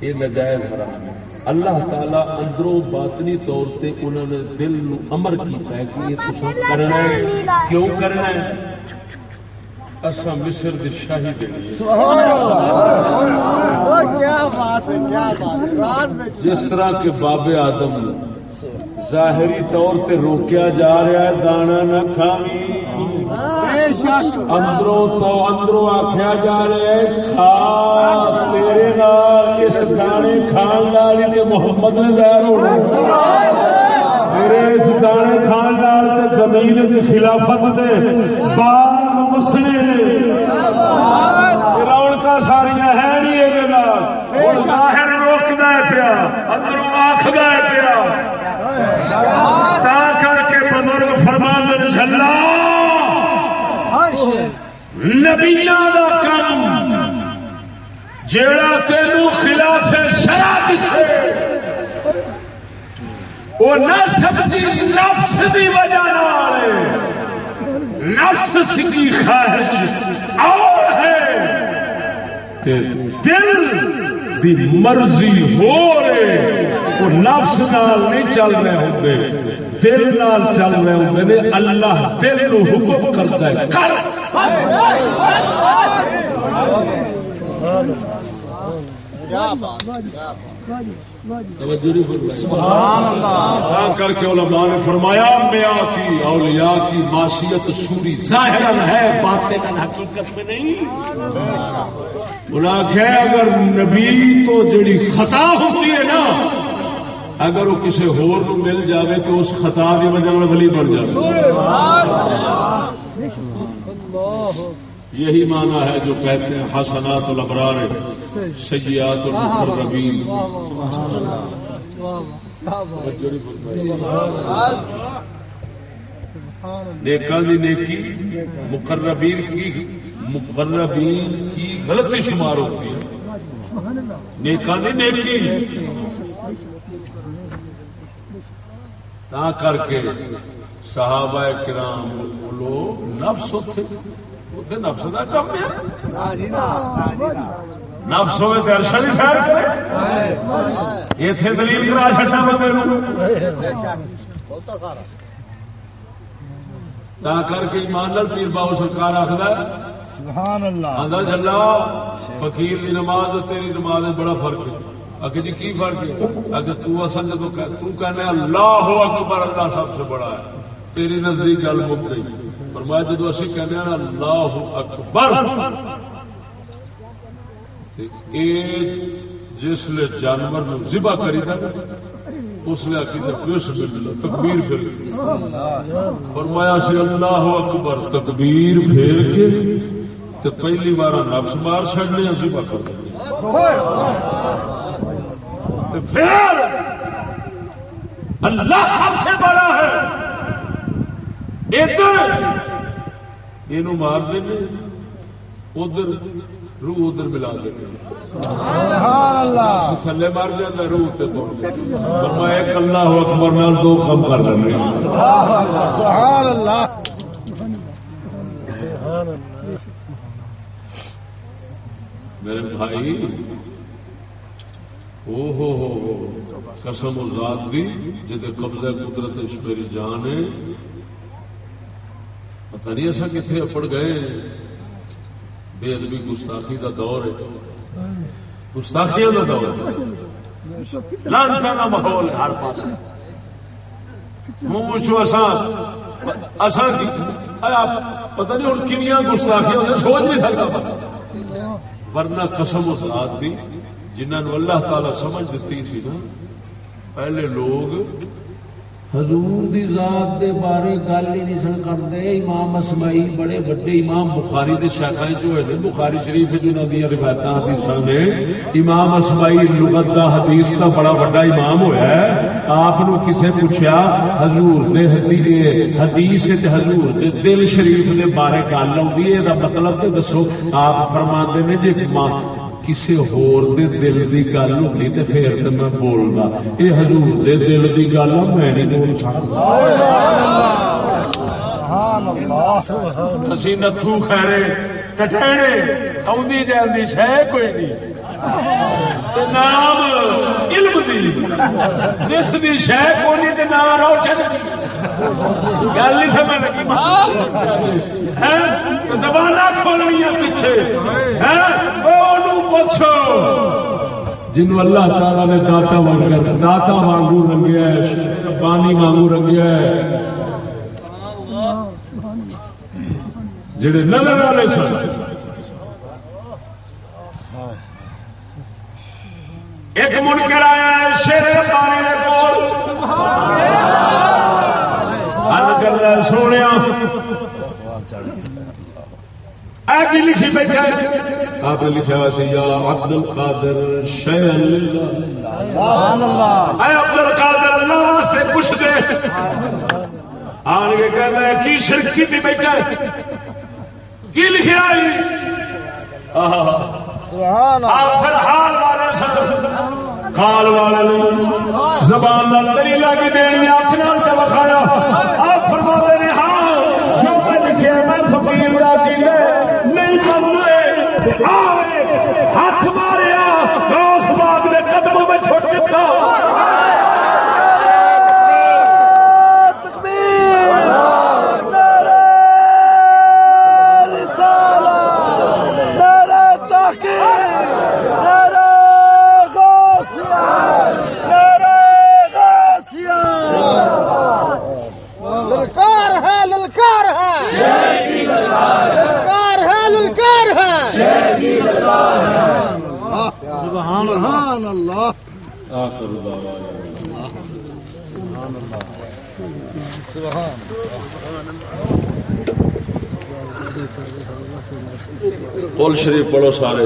یہ نجائز حرام ہے۔ اللہ تعالی اندروں باطنی طور تے انہوں نے دل نو امر کیتا ہے کہ یہ تساں کرنا ہے۔ کیوں کرنا ہے؟ اسا مصر دی شاہی دے سبحان اللہ۔ کیا بات ہے کیا بات ہے۔ جس طرح کے باب آدم ظاہری طور تے روکیا جا رہا ہے دانا نہ کھاویں۔ ہاں۔ اندروں تو اندروں آخیا جا رہا ہے کھا تیرے نال اس دانے کھان نال تے محمد نے ظاہر ہونا میرے اس دانے کھان نال تے زمین وچ خلافت دے بال مسلے رونقاں ساریاں ہیں نہیں یہ نال ہن ظاہر روکدا ہے پیا، اندروں آکھدا ہے پیا۔ تا کر کے بزرگ فرمان دے نبیاں دا کم جیڑا تینو خلاف شرع دسے وہ نہ سمجھی نفس دی وجہ نال۔ نفس کی خواہش اور ہے تے دل دی مرضی ہو رہے وہ نفس نال نہیں چل رہے ہوتے دل نال چل رہے ہوتے نے اللہ دل نو حکم کرتا ہے کر۔ کیا بات فرمائی۔ تا کر کے علماء نے فرمایا انبیاء کی اولیاء کی معصیت سوری ظاہر ہے باطن حقیقت میں نہیں۔ انہیں آخیا اگر نبی تو جڑی خطا ہوتی ہے نا اگر وہ کسی ہور نو مل جاوے تو اس خطا کی وجہ ولی بن جائے یہی معنی ہے جو کہتے ہیں حسنات الابرار، سیئات المقربین۔ نیکان دی نیکی، مقربین کی مقربین کی غلطی شمار ہوتی ہے۔ نیکان دی نیکی۔ تا کر کے صحابہ کرام لوگ نفس ہوتے۔ اتنے نفس کا کم ہے نفس ہوئے تو نہیں سیر کرے کرا بندے تا کر کے ایمان لال پیر باؤ سرکار آخر سبحان اللہ آدھا جلا فقیر دی نماز اور تیری نماز میں بڑا فرق ہے اگر جی کی فرق ہے اگر تو اصل جب تو کہنے اللہ اکبر اللہ سب سے بڑا ہے تیری نزدیک گل مک گئی فرمایا جدو اسی کہنے ہیں اللہ اکبر۔ جس لیے جانور میں ذبح کری تھا اس نے عقیدہ تکبیر پھر۔ فرمایا سی، اللہ اکبر، تکبیر پھیر کے تو پہلی بار نفس مار چڑنے ذبح کر دیں پھر اللہ سب سے بڑا ہے۔ یہ مار دیں ادھر روح ادھر ملا دیں تھلے مار جاتا روح تے میں ایک اللہ اکبر نال دو کم کر لیں سبحان اللہ میرے بھائی او ہو ہو ہو قسم ذات دی جدے قبضہ قدرت میری جان ہے پتہ نہیں ایسا کتنے اپڑ گئے بے ادبی گستاخی کا دور ہے۔ گستاخیاں کا دور ہے۔ لانتا کا ماحول ہر پاس پتہ نہیں ہوں کنیا گستاخیاں سوچ نہیں سکتا۔ ورنہ قسم اس ذات دی جنہوں اللہ تعالی سمجھ دیتی سی نا، پہلے لوگ حضور دی ذات دے بارے گل ہی نہیں سن کرتے۔ امام اسماعیل بڑے بڑے امام بخاری دے شاخائیں جو ہے بخاری شریف جنہوں دی روایت حدیث نے۔ امام اسماعیل لغت دا حدیث کا بڑا بڑا امام ہویا ہے۔ آپ نو کسے پوچھا حضور دے حدیث تے حضور دے دل شریف دے بارے گل آؤں دا مطلب تے دسو۔ آپ فرما نے جی کسی ہور دے دل دی گل ہوتی تے پھر تے میں بولدا اے حضور دے دل دی گل میں نہیں بول سکتا اسی نتھو خیرے ٹٹھیڑے آدھی جاندی شہ کوئی نہیں نام علم دی جس دی شہ کوئی نہیں تے نام روشن گل نہیں سمجھ لگی زبان کھولنی پیچھے پوچھو جن اللہ تعالی نے داتا وانگر داتا وانگو رنگیا ہے پانی وانگو رنگیا ہے جڑے نظر والے سن۔ ایک منکر آیا ہے شیر پانی نے کول۔ سونے آگے لکھی بیٹھا آپ نے لکھا سی یا عبد القادر اے عبد القادر اللہ سے پوچھ دے۔ آن کے کہتا ہے کی شرکی تھی بیٹھا کی لکھا آئی؟ آپ پھر حال والے زبان نال کی دین میں آنکھ نال تے وکھایا۔ آپ ہاں جو میں لکھیا میں فقیر کی ہاتھ ماریا اس باغ نے قدموں میں چھوٹ دیتا۔ آخر دعوانا شریف پڑھو سارے۔